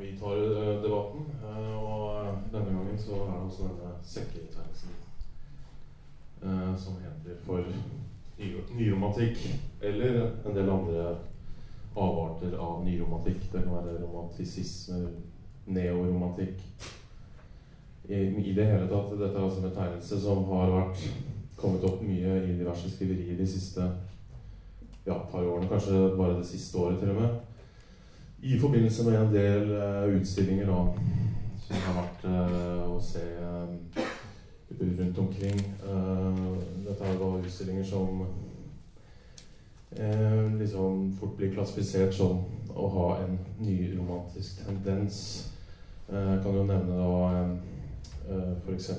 vi tar eh, debatten. eh, og denne gangen så er det også denne sekketegnelsen eh, som heter for nyromantikk. Eller en del andre avarter av nyromantikk. Det kan være romantisisme, neoromantikk. I, I det hele tatt. Dette er altså en betegnelse som har vært kommet opp mye i diverse skriverier de siste ja, par årene. Kanskje bare det siste året, til og med. I forbindelse med en del eh, utstillinger da, som har vært eh, å se eh, rundt omkring. Eh, dette da utstillinger som eh, liksom fort blir klassifisert som å ha en nyromantisk tendens. Eh, Jeg kan jo nevne da eh, f.eks.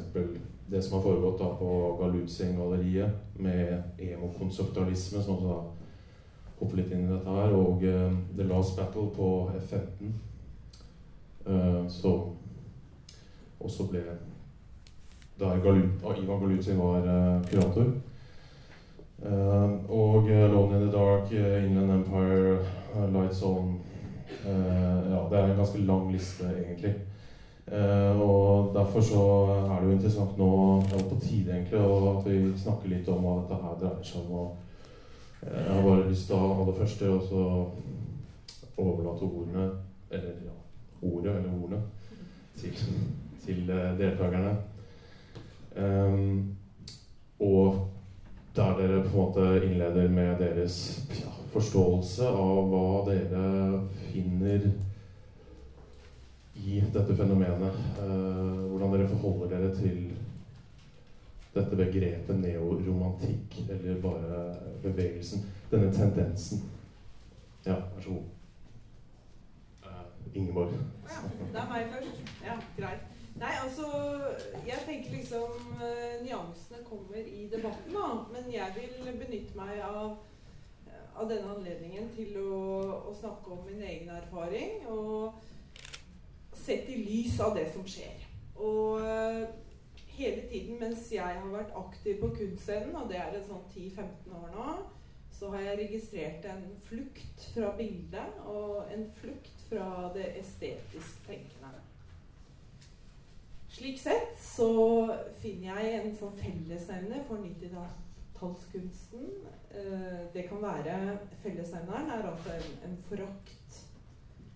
det som har foregått da på Galuzien-galleriet med emokonseptualisme, som også da hoppe litt inn i dette her. Og uh, The Last Battle på F-15, eh, som også ble Der Ivan Galuzzi var eh, kurator. Og Lone in the Dark, Inland Empire, Lights On Ja, det er en ganske lang liste, egentlig. Uh, og derfor så er det jo interessant nå, det er på tide egentlig, at vi snakker litt om hva dette her dreier seg om. Og jeg har bare lyst til å aller det første og så overlate ordene, eller ja, ordet eller ordene, til, til eh, deltakerne. Um, og der dere på en måte innleder med deres ja, forståelse av hva dere finner i dette fenomenet. Uh, hvordan dere forholder dere til dette begrepet neoromantikk, eller bare bevegelsen. Denne tendensen. Ja, vær så god. Eh, Ingeborg. Ja, det er meg først. Ja, greit. Nei, altså Jeg tenker liksom eh, nyansene kommer i debatten, da. Men jeg vil benytte meg av, av denne anledningen til å, å snakke om min egen erfaring. Og sett i lys av det som skjer. Og eh, hele tiden mens jeg har vært aktiv på kunstscenen, og det er en sånn 10-15 år nå, så har jeg registrert en flukt fra bildet og en flukt fra det estetisk tenkende. Slik sett så finner jeg en sånn fellesnevner for 90-tallskunsten. Eh, det kan være Fellesnevneren er altså en, en forakt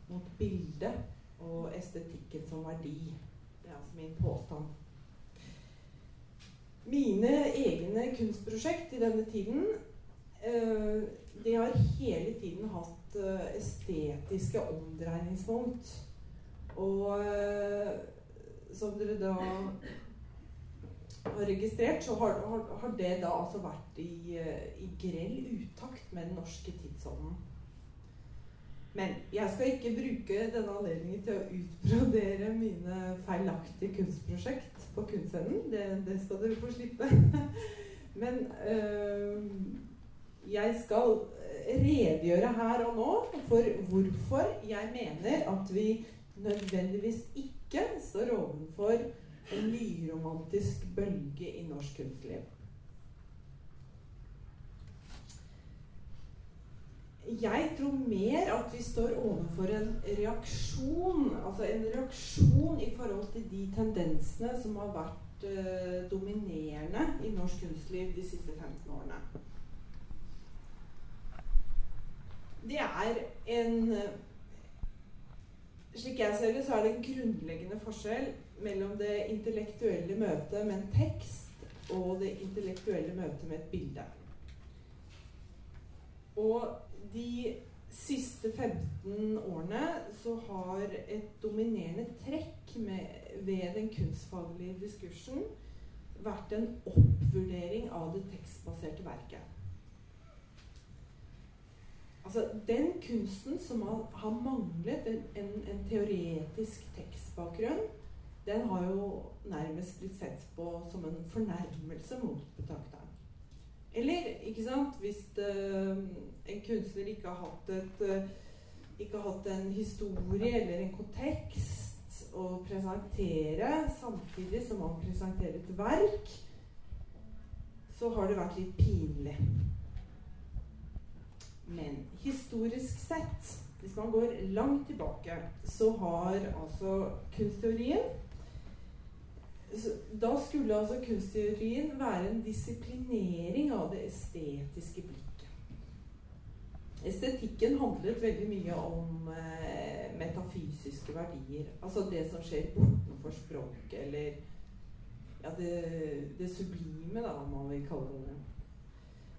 mot bildet og estetikken som verdi. Det er altså min påstand. Mine egne kunstprosjekt i denne tiden eh, de har hele tiden hatt eh, estetiske omdreiningspunkt. Og eh, som dere da har registrert, så har, har, har det da altså vært i, i grell utakt med den norske tidsånden. Men jeg skal ikke bruke denne anledningen til å utbrodere mine feilaktige kunstprosjekt på kunstscenen. Det, det skal dere få slippe. Men øh, jeg skal redegjøre her og nå for hvorfor jeg mener at vi nødvendigvis ikke står ovenfor en nyromantisk bølge i norsk kunstliv. Jeg tror mer at vi står overfor en reaksjon, altså en reaksjon i forhold til de tendensene som har vært eh, dominerende i norsk kunstliv de siste 15 årene. Det er en Slik jeg ser det, så er det en grunnleggende forskjell mellom det intellektuelle møtet med en tekst og det intellektuelle møtet med et bilde. Og de siste 15 årene så har et dominerende trekk med, ved den kunstfaglige diskursen vært en oppvurdering av det tekstbaserte verket. Altså, Den kunsten som har, manglet en, en, en, teoretisk tekstbakgrunn, den har jo nærmest blitt sett på som en fornærmelse mot betrakteren. Eller, ikke sant, hvis det, en kunstner ikke har hatt et ikke har hatt en historie eller en kontekst å presentere samtidig som man presenterer et verk, så har det vært litt pinlig. Men historisk sett hvis man går langt tilbake, så har altså kunstteorien Da skulle altså kunstteorien være en disiplinering av det estetiske blikket. Estetikken handlet veldig mye om eh, metafysiske verdier. Altså det som skjer bortenfor språket, eller ja, det, det sublime, da, om man vil kalle det.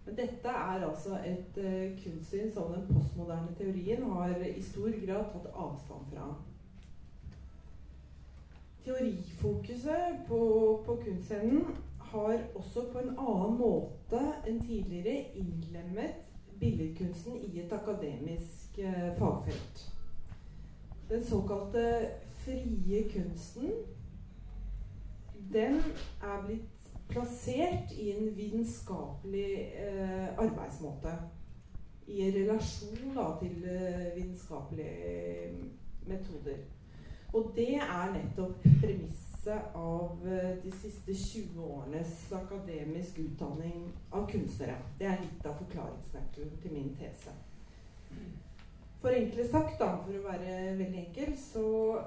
Men dette er altså et eh, kunstsyn som den postmoderne teorien har i stor grad tatt avstand fra. Teorifokuset på, på kunstscenen har også på en annen måte enn tidligere innlemmet billedkunsten i et akademisk eh, fagfelt. Den såkalte frie kunsten, den er blitt plassert i en vitenskapelig eh, arbeidsmåte. I relasjon da, til eh, vitenskapelige metoder. Og det er nettopp premisset av eh, de siste 20 årenes akademisk utdanning av kunstnere. Det er litt av forklaringsnøkkelen til min tese. For enkelt sagt, da, for å være veldig enkel, så,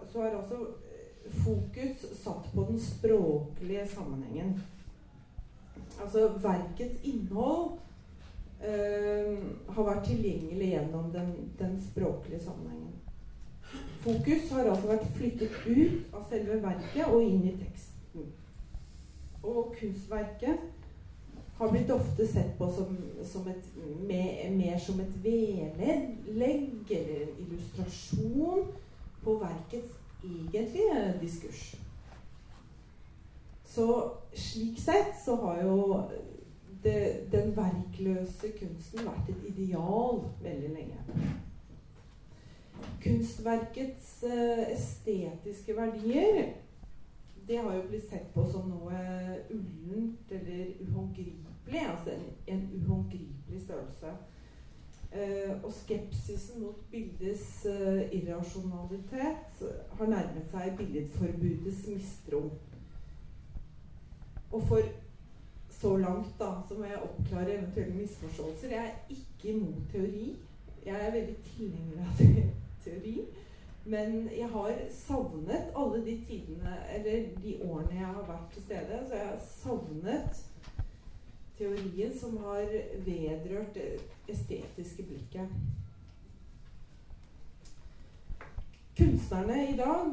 så er altså eh, fokus satt på den språklige sammenhengen. Altså verkets innhold øh, har vært tilgjengelig gjennom den, den, språklige sammenhengen. Fokus har altså vært flyttet ut av selve verket og inn i teksten. Og kunstverket har blitt ofte sett på som, som et, mer, mer som et vedlegg eller en illustrasjon på verkets egentlige diskurs. Så slik sett så har jo det, den verkløse kunsten vært et ideal veldig lenge. Kunstverkets uh, estetiske verdier det har jo blitt sett på som noe ullent eller uhåndgripelig. Altså en, en uhåndgripelig størrelse. Eh, og skepsisen mot bildets eh, irrasjonalitet har nærmet seg billedforbudets mistro. Og for så langt da, så må jeg oppklare eventuelle misforståelser. Jeg er ikke imot teori. Jeg er veldig tilhenger av teori. Men jeg har savnet alle de tidene, eller de årene jeg har vært til stede, så jeg har savnet teorien som har vedrørt det estetiske blikket. Kunstnerne i dag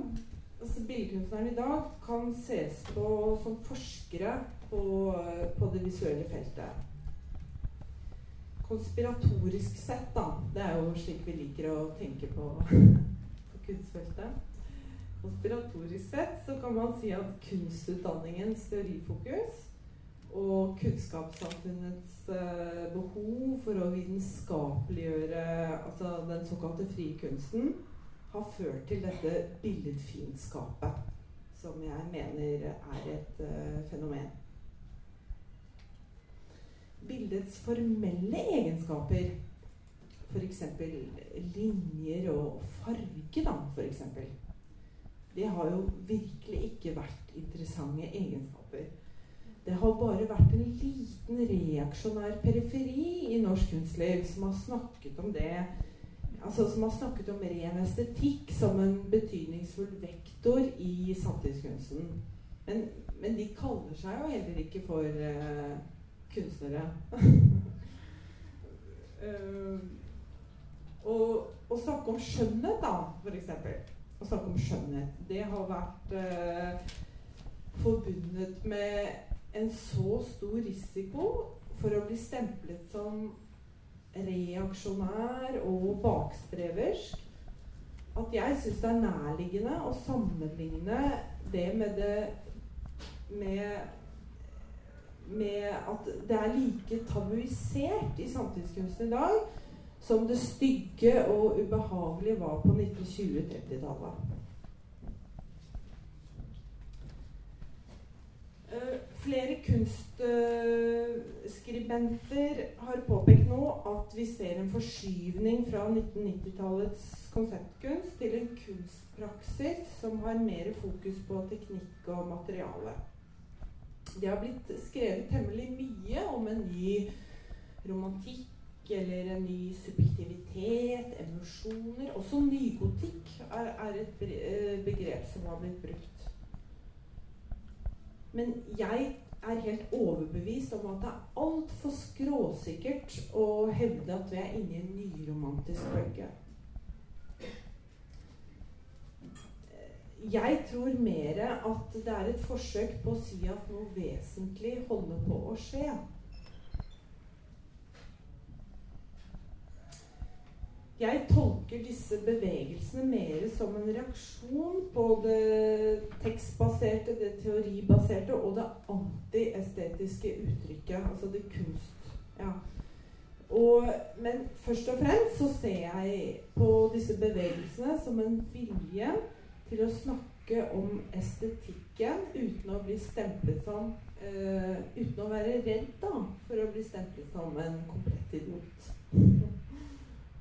altså Billedkunstnerne i dag kan ses på som forskere på, på det visuelle feltet. Konspiratorisk sett, da Det er jo slik vi liker å tenke på, på kunstfeltet. Konspiratorisk sett så kan man si at kunstutdanningens teorifokus og kunnskapssamfunnets uh, behov for å vitenskapeliggjøre altså den såkalte frie kunsten har ført til dette billedfiendskapet, som jeg mener er et uh, fenomen. Bildets formelle egenskaper, f.eks. linjer og farge, da, f.eks., det har jo virkelig ikke vært interessante egenskaper. Det har bare vært en liten reaksjonær periferi i norsk kunstliv som har snakket om det altså, som har snakket om ren estetikk som en betydningsfull vektor i samtidskunsten. Men, men, de kaller seg jo heller ikke for uh, kunstnere. uh, og å snakke om skjønnhet, da, f.eks. Å snakke om skjønnhet, det har vært uh, forbundet med en så stor risiko for å bli stemplet som reaksjonær og bakstreversk at jeg syns det er nærliggende å sammenligne det med det med, med at det er like tabuisert i samtidskunsten i dag som det stygge og ubehagelige var på 1920-30-tallet. Uh, flere kunstskribenter har påpekt nå at vi ser en forskyvning fra 1990-tallets konseptkunst til en kunstpraksis som har mer fokus på teknikk og materiale. Det har blitt skrevet temmelig mye om en ny romantikk eller en ny subjektivitet, emosjoner. Også nygotikk er, er et eh, begrep som har blitt brukt. Men jeg er helt overbevist om at det er altfor skråsikkert å hevde at vi er inne i en nyromantisk bølge. Jeg tror mer at det er et forsøk på å si at noe vesentlig holder på å skje. Jeg tolker disse bevegelsene mer som en reaksjon på det tekstbaserte, det teoribaserte og det antiestetiske uttrykket. Altså det kunst... Ja. Og, men først og fremst så ser jeg på disse bevegelsene som en vilje til å snakke om estetikken uten å bli stemplet som uh, Uten å være redd da, for å bli stemplet som en komplett idiot.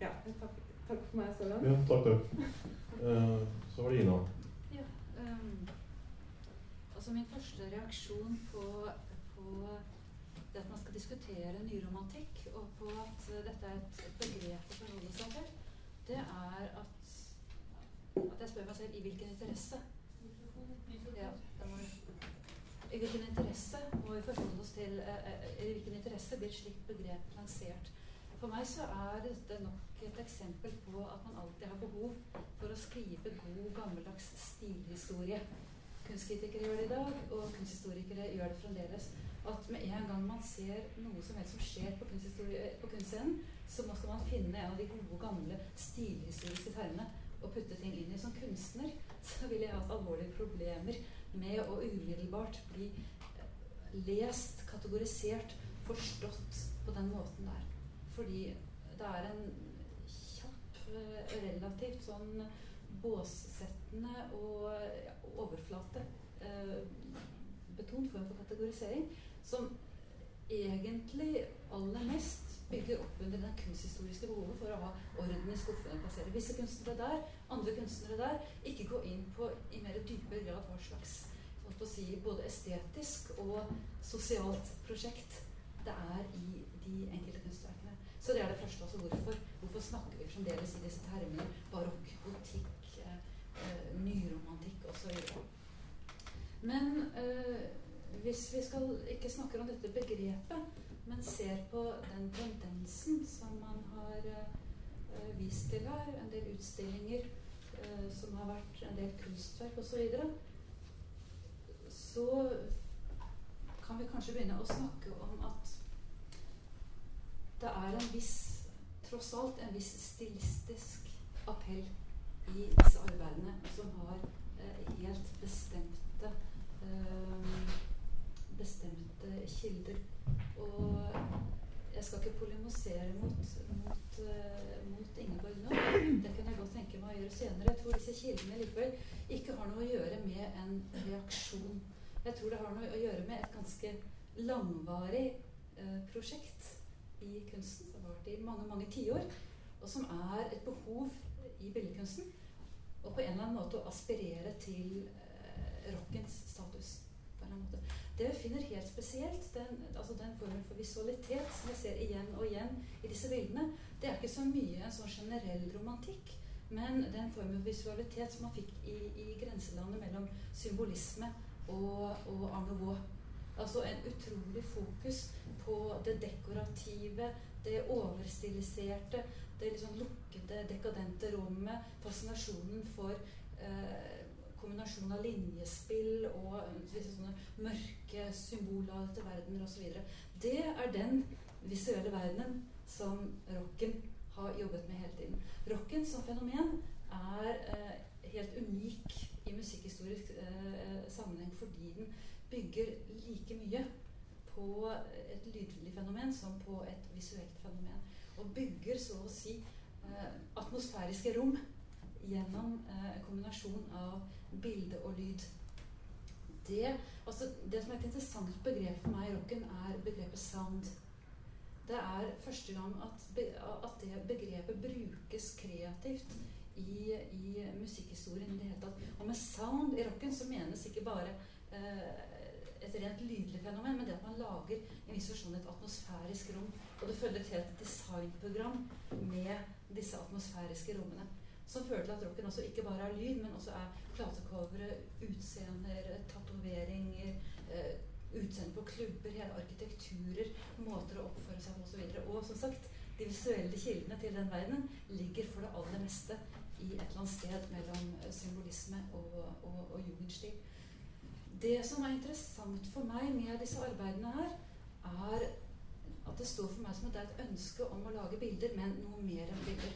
Ja, takk, takk, for meg så langt. Ja, takk, takk. Uh, så var det Ina. Ja, um, altså min første reaksjon på, på, det at man skal diskutere nyromantikk, og på at dette er et begrep å forholde seg til, det er at, at jeg spør meg selv i hvilken interesse ja, I hvilken interesse må vi forholde oss til uh, I hvilken interesse blir et slikt begrep lansert? For meg så er dette nok et eksempel på at man alltid har behov for å skrive god, gammeldags stilhistorie. Kunstkritikere gjør det i dag, og kunsthistorikere gjør det fremdeles. At med en gang man ser noe som helst som skjer på, på kunstscenen, så må man finne en av de gode, gamle stilhistoriske termene og putte ting inn i. Som kunstner så ville jeg hatt alvorlige problemer med å umiddelbart bli lest, kategorisert, forstått på den måten der. Fordi det er en kjapp, eh, relativt sånn båssettende og overflate eh, betont form for kategorisering som egentlig aller mest bygger opp under det kunsthistoriske behovet for å ha orden i skuffene. Plassere visse kunstnere der, andre kunstnere der. Ikke gå inn på i mer dypere grad hva slags si, både estetisk og sosialt prosjekt det er i de enkelte kunstverkene. Så det er det første. altså Hvorfor, hvorfor snakker vi fremdeles i disse termene barokk, gotikk, eh, eh nyromantikk osv.? Men eh, hvis vi skal ikke snakker om dette begrepet, men ser på den tendensen som man har uh, vist til her, en del utstillinger uh, som har vært en del kunstverk osv., så, videre, så kan vi kanskje begynne å snakke om at det er en viss tross alt en viss stilistisk appell i disse arbeidene som har eh, helt bestemte eh, bestemte kilder. Og jeg skal ikke polemisere mot, mot, uh, mot Ingeborg nå. Det kan jeg godt tenke meg å gjøre senere. Jeg tror disse kildene likevel ikke har noe å gjøre med en reaksjon. Jeg tror det har noe å gjøre med et ganske langvarig uh, prosjekt i kunsten, som har vart i mange mange tiår, og som er et behov i billedkunsten. Og på en eller annen måte å aspirere til eh, rockens status. på en eller annen måte. Det vi finner helt spesielt, den, altså den formen for visualitet som jeg ser igjen og igjen i disse bildene, det er ikke så mye en sånn generell romantikk, men den formen for visualitet som man fikk i, i grenselandet mellom symbolisme og, og Art. Altså en utrolig fokus på det dekorative, det overstiliserte, det liksom lukkede, dekadente rommet. Fascinasjonen for eh, kombinasjon av linjespill og visse sånne mørke, symbolladete verdener osv. Det er den visuelle verdenen som rocken har jobbet med hele tiden. Rocken som fenomen er eh, helt unik i musikkhistorisk eh, sammenheng fordi den bygger like mye på et lydlig fenomen som på et visuelt fenomen. Og bygger så å si eh, atmosfæriske rom gjennom eh, kombinasjon av bilde og lyd. Det, altså, det som er et interessant begrep for meg i rocken, er begrepet sound. Det er første gang at, at det begrepet brukes kreativt i, i musikkhistorien i det hele tatt. Og med sound i rocken så menes ikke bare eh, et rent lydlig fenomen, men det at man lager en viss sånn et atmosfærisk rom Og det følger et helt designprogram med disse atmosfæriske rommene. Som fører til at rocken også ikke bare er lyd, men også er platecovere, utseender, tatoveringer, eh, utseende på klubber, hele arkitekturer, måter å oppføre seg på osv. Og, og som sagt, de visuelle kildene til den verdenen ligger for det aller meste i et eller annet sted mellom eh, symbolisme og, og, og jugendstil. Det som er interessant for meg med disse arbeidene her, er at det står for meg som at det er et ønske om å lage bilder, men noe mer enn bilder.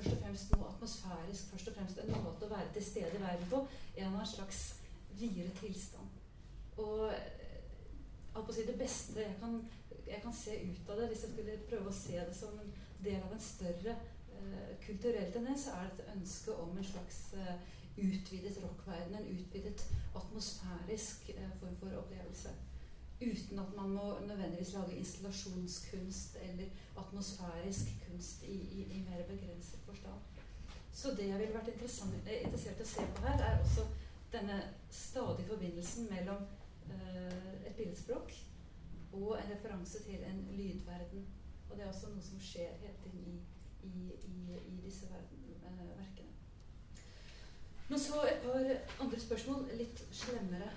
Først og fremst noe atmosfærisk, først og fremst en måte å være til stede i verden på. En av en slags videre tilstand. Og å si det beste jeg kan, jeg kan, se ut av det, hvis jeg skulle prøve å se det som en del av en større uh, kulturell tendens, så er det et ønske om en slags uh, utvidet rockverden. En utvidet atmosfærisk uh, form for opplevelse. Uten at man må nødvendigvis lage installasjonskunst eller atmosfærisk kunst i, i, i mer begrenset forstand. Så det jeg ville vært interessert i å se på her, er også denne stadige forbindelsen mellom Eh, et billedspråk og en referanse til en lydverden. Og det er også noe som skjer hele tiden i, i, i, disse verden, uh, verkene. Men så et par andre spørsmål, litt slemmere.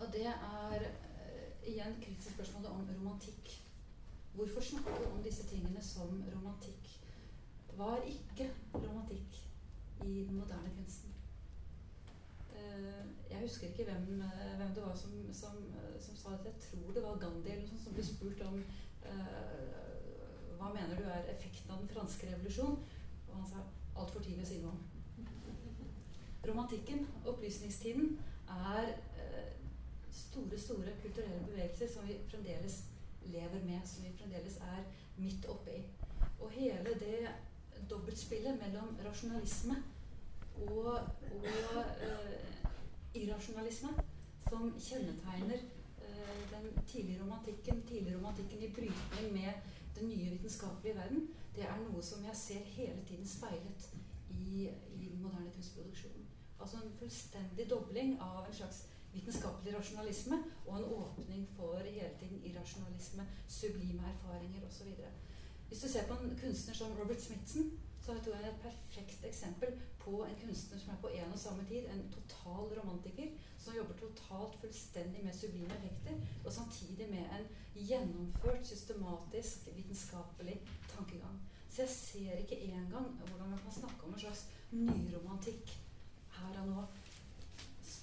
Og det er igjen kritiske spørsmålet om romantikk. Hvorfor snakke om disse tingene som romantikk? Var ikke romantikk i den moderne kunsten? Eh, jeg husker ikke hvem, eh, hvem det var som, som, eh, som, sa det. Jeg tror det var Gandhi eller noe sånt, som ble spurt om uh, hva mener du er effekten av den franske revolusjon? Og han sa altfor tidlig å si noe om. Romantikken, opplysningstiden, er store, store kulturelle bevegelser som vi fremdeles lever med, som vi fremdeles er midt oppe i. Og hele det dobbeltspillet mellom rasjonalisme og, og uh, irrasjonalisme som kjennetegner uh, den tidlige romantikken, tidlig romantikken i brytning med den nye vitenskapelige verden, det er noe som jeg ser hele tiden speilet i, i moderne kunstproduksjon. Altså en fullstendig dobling av en slags vitenskapelig rasjonalisme og en åpning for hele tiden irrasjonalisme, sublime erfaringer osv. Hvis du ser på en kunstner som Robert Smithson, så er jeg et perfekt eksempel på en kunstner som er på en og samme tid en total romantiker, som jobber totalt fullstendig med sublime effekter, og samtidig med en gjennomført, systematisk, vitenskapelig tankegang. Så jeg ser ikke engang hvordan man kan snakke om en slags nyromantikk her og nå.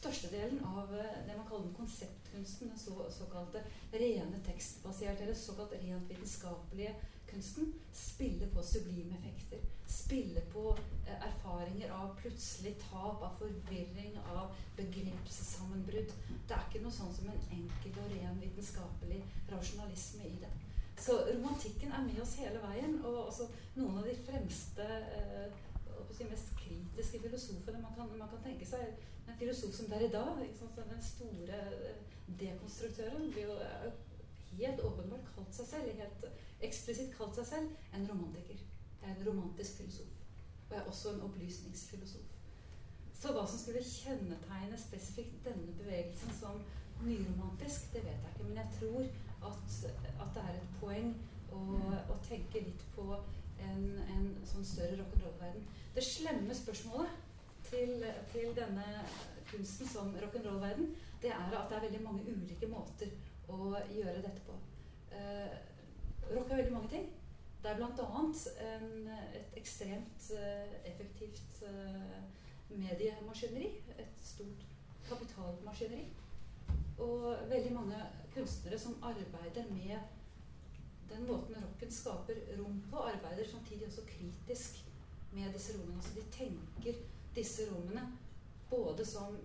Størstedelen av eh, det man kaller den konseptkunsten, den så, såkalte rene tekstbaserte, eller såkalt rent vitenskapelige kunsten spiller på sublime effekter. Spiller på eh, erfaringer av plutselig tap, av forvirring, av begrepssammenbrudd. Det er ikke noe sånn som en enkel og ren vitenskapelig rasjonalisme i det. Så romantikken er med oss hele veien. Og også noen av de fremste eh, si mest kritiske filosofene man kan, man kan, tenke seg. En filosof som Derrida, den store eh, dekonstruktøren, blir jo helt åpenbart kalt seg selv, helt eksplisitt kalt seg selv en romantiker. Jeg er en romantisk filosof. Og jeg er også en opplysningsfilosof. Så hva som skulle kjennetegne spesifikt denne bevegelsen som nyromantisk, det vet jeg ikke. Men jeg tror at, at det er et poeng å, å tenke litt på en, en sånn større rock'n'roll-verden. Det slemme spørsmålet til, til denne kunsten som rock'n'roll-verden, det er at det er veldig mange ulike måter å gjøre dette på. Eh, rock er veldig mange ting. Det er bl.a. et ekstremt eh, effektivt eh, mediemaskineri. Et stort kapitalmaskineri. Og veldig mange kunstnere som arbeider med den måten rocken skaper rom på, arbeider samtidig også kritisk med disse rommene. Altså de tenker disse rommene både som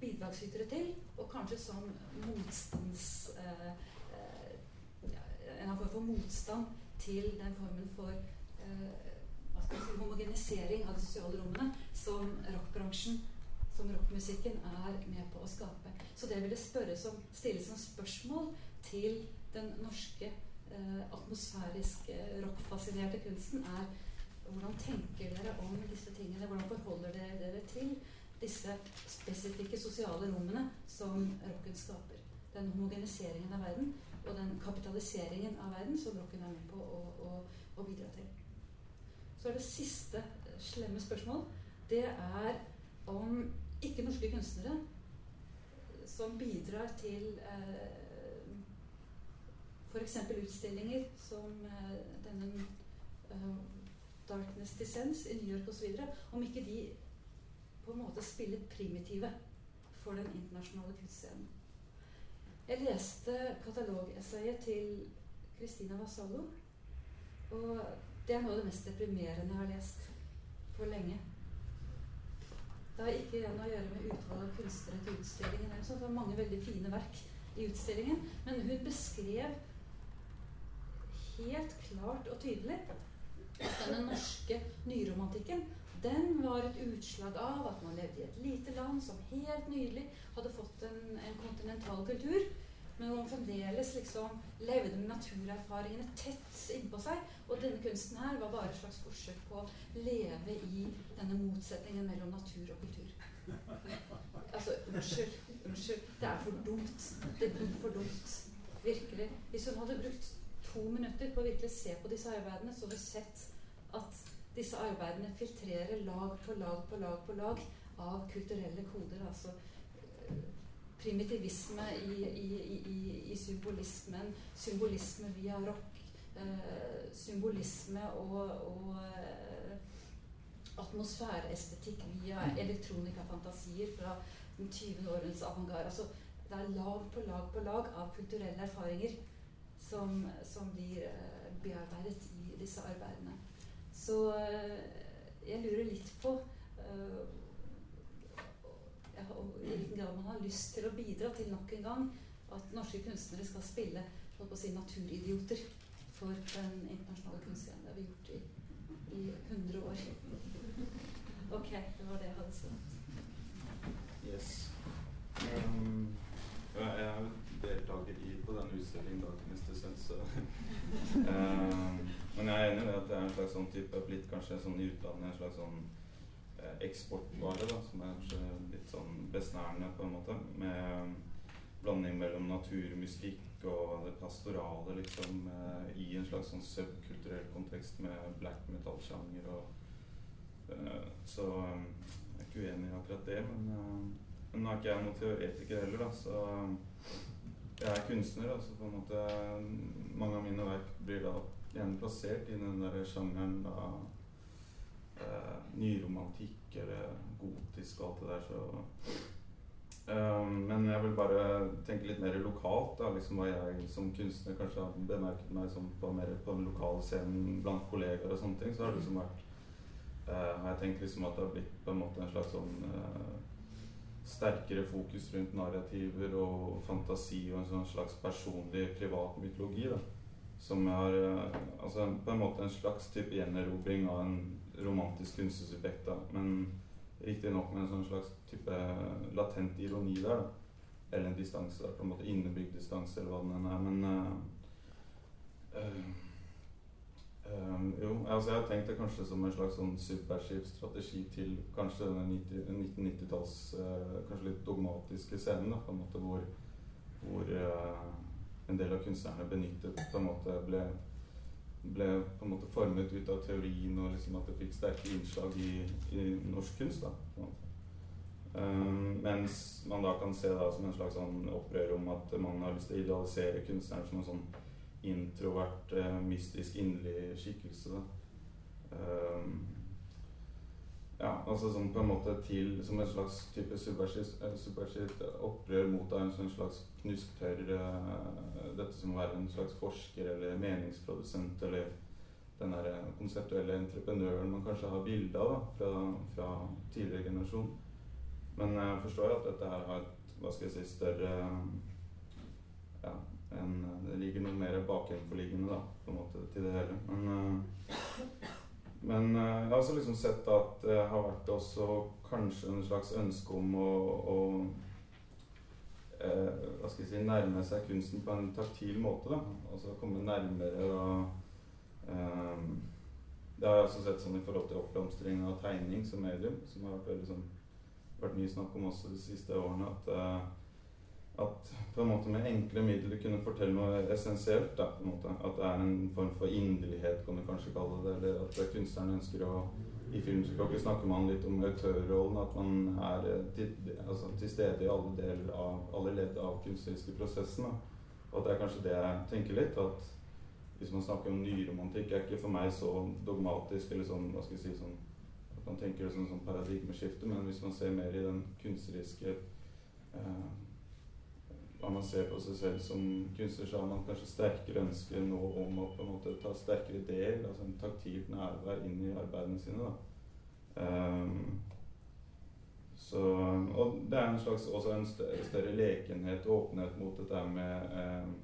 bidragsytere til, og kanskje som motstands... Eh, eh, en form for motstand til den formen for eh, si, homogenisering av de sosiale rommene som rockbransjen, som rockmusikken, er med på å skape. Så det ville spørres om, stilles som spørsmål til den norske eh, atmosfærisk rockfascinerte kunsten, er hvordan tenker dere om disse tingene? Hvordan forholder dere dere til disse spesifikke sosiale rommene som rocken skaper. den homogeniseringen av verden og den kapitaliseringen av verden som rocken er med på å, å, å bidra til. Så er det siste eh, slemme spørsmål. Det er om ikke-norske kunstnere som bidrar til eh, f.eks. utstillinger som eh, denne uh, Darkness Descends i New York osv. Om ikke de på en måte spiller primitive for den internasjonale kunstscenen. Jeg leste katalogessayet til Christina Vassallo. Og det er noe av det mest deprimerende jeg har lest for lenge. Det har ikke noe å gjøre med utvalg av kunstnere til utstillingen. Det var mange veldig fine verk i utstillingen. Men hun beskrev helt klart og tydelig at den norske nyromantikken den var et utslag av at man levde i et lite land som helt nylig hadde fått en, en kontinental kultur, men man fremdeles liksom levde med naturerfaringene tett innpå seg. Og denne kunsten her var bare et slags forsøk på å leve i denne motsetningen mellom natur og kultur. Altså, unnskyld. Unnskyld. Det er for dumt. Det blir for dumt. Virkelig. Hvis hun hadde brukt to minutter på å virkelig se på disse arbeidene, så har du sett at disse arbeidene filtrerer lag på lag på lag på lag av kulturelle koder. Altså eh, primitivisme i, i, i, i symbolismen, symbolisme via rock, eh, symbolisme og, og eh, atmosfæreestetikk via elektronikafantasier fra den 20. årens avantgarde. Altså, det er lag på lag på lag av kulturelle erfaringer som, som blir eh, bearbeidet i disse arbeidene. Så eh, jeg lurer litt på uh, ja, i hvilken grad man har lyst til å bidra til nok en gang at norske kunstnere skal spille på si, naturidioter for den internasjonale kunstscenen. Det har vi gjort i, i 100 år. Ok, det var det jeg hadde sagt. Yes. Um, jeg er deltaker i, på denne utstillingen dagen neste søndag, så um, Men jeg er enig i at det er en slags sånn type blitt kanskje sånn i utlandet en slags sånn eh, eksportvare, da, som er kanskje litt sånn besnærende på en måte. Med blanding mellom naturmystikk og det pastorale, liksom, eh, i en slags sånn subkulturell kontekst med black metal-sjanger og eh, Så um, jeg er ikke uenig i akkurat det, men, uh, men nå er ikke jeg noen teoretiker heller, da, så jeg er kunstner. altså på en måte Mange av mine verk blir da gjerne plassert i den der sjangeren da eh, nyromantikk eller gotisk og alt det der, så eh, Men jeg vil bare tenke litt mer lokalt, da, liksom hva jeg som kunstner kanskje har bemerket meg som på, mer på den lokale scenen blant kollegaer og sånne ting, så har det liksom vært eh, Har jeg tenkt liksom at det har blitt på en måte en slags sånn uh, sterkere fokus rundt narrativer og fantasi og en sånn slags personlig, privat mytologi. da som har eh, altså på en måte en slags type gjenerobring av en romantisk kunstnersubjekt. Men riktignok med en sånn slags type latent ironi der. da. Eller en distanse. På en måte innebygd distanse, eller hva den er. Men uh, uh, Jo, altså jeg har tenkt det kanskje som en slags sånn subversiv strategi til kanskje denne 1990-talls uh, kanskje litt dogmatiske scenen, da, på en måte hvor, hvor en del av kunstnerne benyttet, på en måte ble, ble på en måte formet ut av teorien, og liksom at det fikk sterke innslag i, i norsk kunst. da, um, mens man da kan se det som en slags sånn opprør om at man har lyst til å idealisere kunstneren som en sånn introvert, uh, mystisk, inderlig skikkelse. Um, ja, altså som på en måte til Som en slags type subversivt opprør mot en sånn slags knusktørr uh, Dette som å være en slags forsker eller meningsprodusent eller den der konseptuelle entreprenøren man kanskje har bilde av da, fra, fra, tidligere generasjon. Men jeg forstår jo at dette her har et hva skal jeg si, større ja, en, Det ligger noe mer bakenforliggende da, på en måte til det hele. Men uh, men uh, jeg har også liksom sett at det har vært også kanskje en slags ønske om å, å hva skal jeg si, nærme seg kunsten på en taktil måte. da, Altså komme nærmere da eh, Det har jeg også sett sånn i forhold til oppblomstringen av tegning som medium, som har vært, veldig, sånn, vært mye snakk om også de siste årene. at at på en måte med enkle midler kunne fortelle noe essensielt. Da, på en måte. At det er en form for inderlighet, kan du kanskje kalle det. Eller at kunstneren ønsker å I filmspråket snakker man litt om autørrollen. At man er eh, til, altså, til, stede i alle deler av alle ledd av kunstneriske prosessen. Da. Og at det er kanskje det jeg tenker litt. at hvis man snakker om nyromantikk, er ikke for meg så dogmatisk eller sånn, hva skal jeg si, sånn at man tenker det som sånn paradigmeskifte, men hvis man ser mer i den kunstneriske eh, Hva man ser på seg selv som kunstner, så har man kanskje sterkere ønsker nå om å på en måte ta sterkere del, altså en taktilt nærvær inn i arbeidene sine. da. Um, så, og det er en slags, også en større, større lekenhet og åpenhet mot dette med um,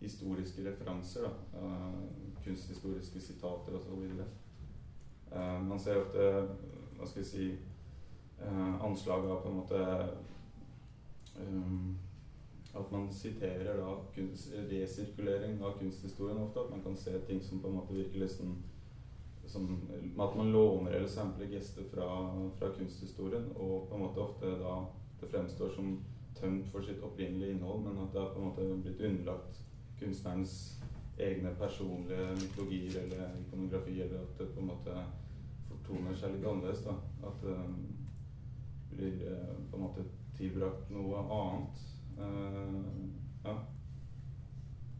historiske referanser. Da. Uh, kunsthistoriske sitater osv. Uh, man ser ofte hva skal jeg si uh, anslag av på en måte um, At man siterer da kunst, resirkulering av kunsthistorien ofte. At man kan se ting som på en måte virker liksom som, At man låner eller sampler gester fra, fra, kunsthistorien, og på en måte ofte da det fremstår som tømt for sitt opprinnelige innhold, men at det har på en måte blitt underlagt kunstnerens egne personlige mytologier eller ikonografi, eller at det på en måte fortoner seg litt annerledes. da, At det um, blir uh, på en måte tilbrakt noe annet. Uh, ja.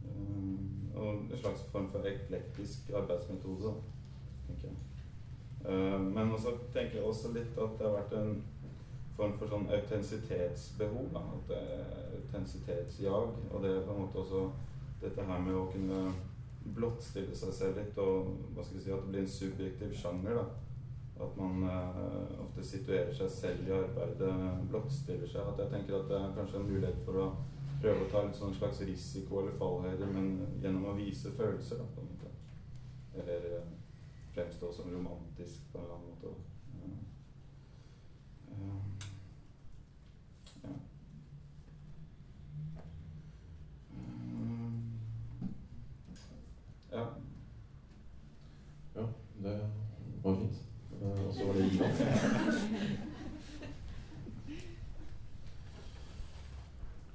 Um, og en slags form for eklektisk arbeidsmetode, tenker jeg. Uh, men også tenker jeg også litt at det har vært en form for sånn autentisitetsbehov. Da, at det er autentisitetsjag. Og det er på en måte også dette her med å kunne blottstille seg selv litt, og hva skal jeg si, at det blir en subjektiv sjanger. da at man uh, ofte situerer seg selv i arbeidet, blottstiller seg. At jeg tenker at det er kanskje en mulighet for å prøve å ta litt sånn slags risiko eller fallhøyde, men gjennom å vise følelser, da. Eller uh, fremstå som romantisk på en eller annen måte. Uh, ja. ja. Ja, det var fint. Eh, var det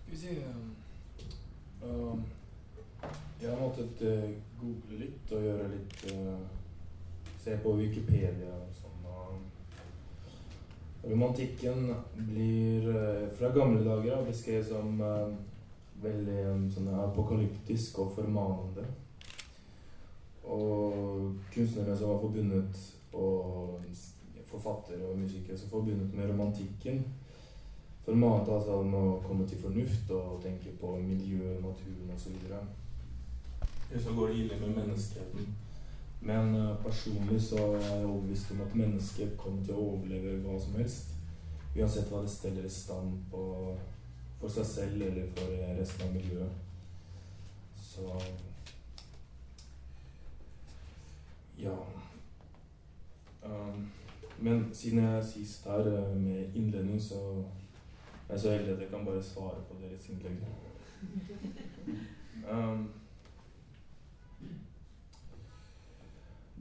vi se um, Jeg har måttet uh, google litt og gjøre litt uh, Se på Wikipedia og sånn. Romantikken blir fra gamle dager beskrevet som veldig sånn apokalyptisk og formanende. Og kunstnere som var forbundet og forfattere og musikere som forbundet med romantikken. For Formatet altså om å komme til fornuft og tenke på miljø, naturen osv. Så går det ille med menneskeheten. Men uh, personlig så er jeg overbevist om at mennesket kommer til å overleve hva som helst. Uansett hva det steller i stand på for seg selv eller for resten av miljøet. Så Ja. Um, men siden jeg er sist her uh, med innledning, så er jeg så heldig at jeg kan bare svare på deres innlegg. Um,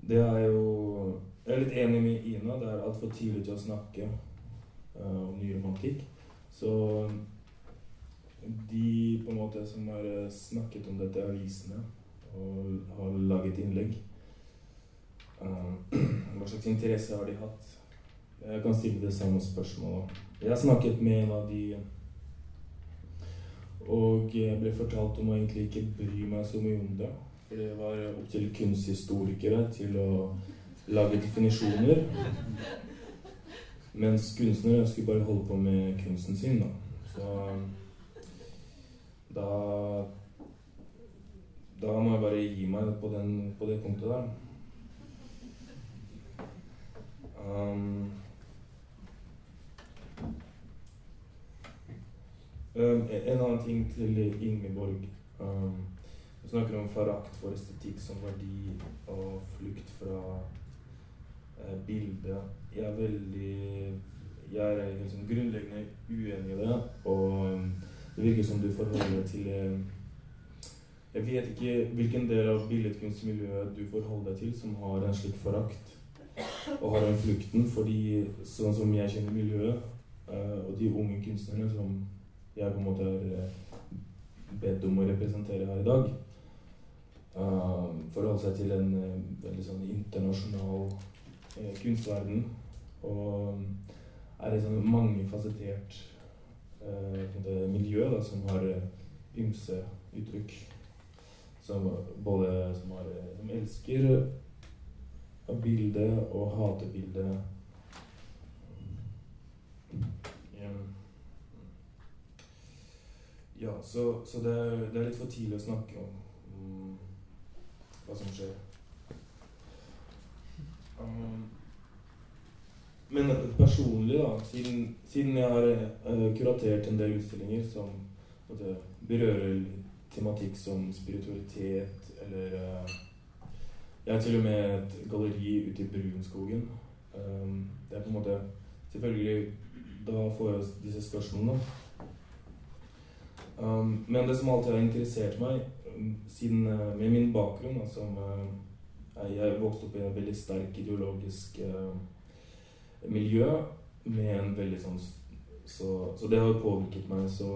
det er jo Jeg er litt enig med Ina. Det er altfor tidlig til å snakke uh, om ny romantikk. Så de på en måte som har snakket om dette i avisene og har laget innlegg, Eh, hva slags interesse har de hatt? Jeg kan stille det samme spørsmålet. Jeg har snakket med en av de og jeg ble fortalt om å egentlig ikke bry meg så mye om det. For det var opp til kunsthistorikere til å lage definisjoner. Mens kunstnere skulle bare holde på med kunsten sin. Da. Så da Da må jeg bare gi meg på, den, på det punktet der. Um, um, en annen ting til Ingeborg. Um, du snakker om forakt for estetikk som verdi og flukt fra uh, bildet. Jeg er veldig Jeg er liksom grunnleggende uenig i det. Og um, det virker som du forholder deg til uh, Jeg vet ikke hvilken del av billedkunstmiljøet du forholder deg til som har en slik forakt og har den flukten fordi sånn som jeg kjenner miljøet, uh, og de unge kunstnerne som jeg på en måte er eh, bedt om å representere her i dag. forholder forholde seg til en veldig sånn internasjonal kunstverden. Og er et sånn mangefasettert miljø da, som har ymse uttrykk. Som både som, har, som elsker bildet og hatebildet. Ja, så, så det, er, det, er, litt for tidlig å snakke om om hva som skjer. Um, men personlig, da, siden, siden jeg har uh, kuratert en del utstillinger som berører tematikk som spiritualitet eller uh, Jeg har til og med et galleri ute i Brunskogen. Um, det er på en måte Selvfølgelig da får jeg disse spørsmålene. Um, men det som alltid har interessert meg, um, siden uh, med min bakgrunn altså, Jeg vokste opp i et veldig sterk ideologisk uh, miljø med en veldig sånn så, så, det har påvirket meg. Så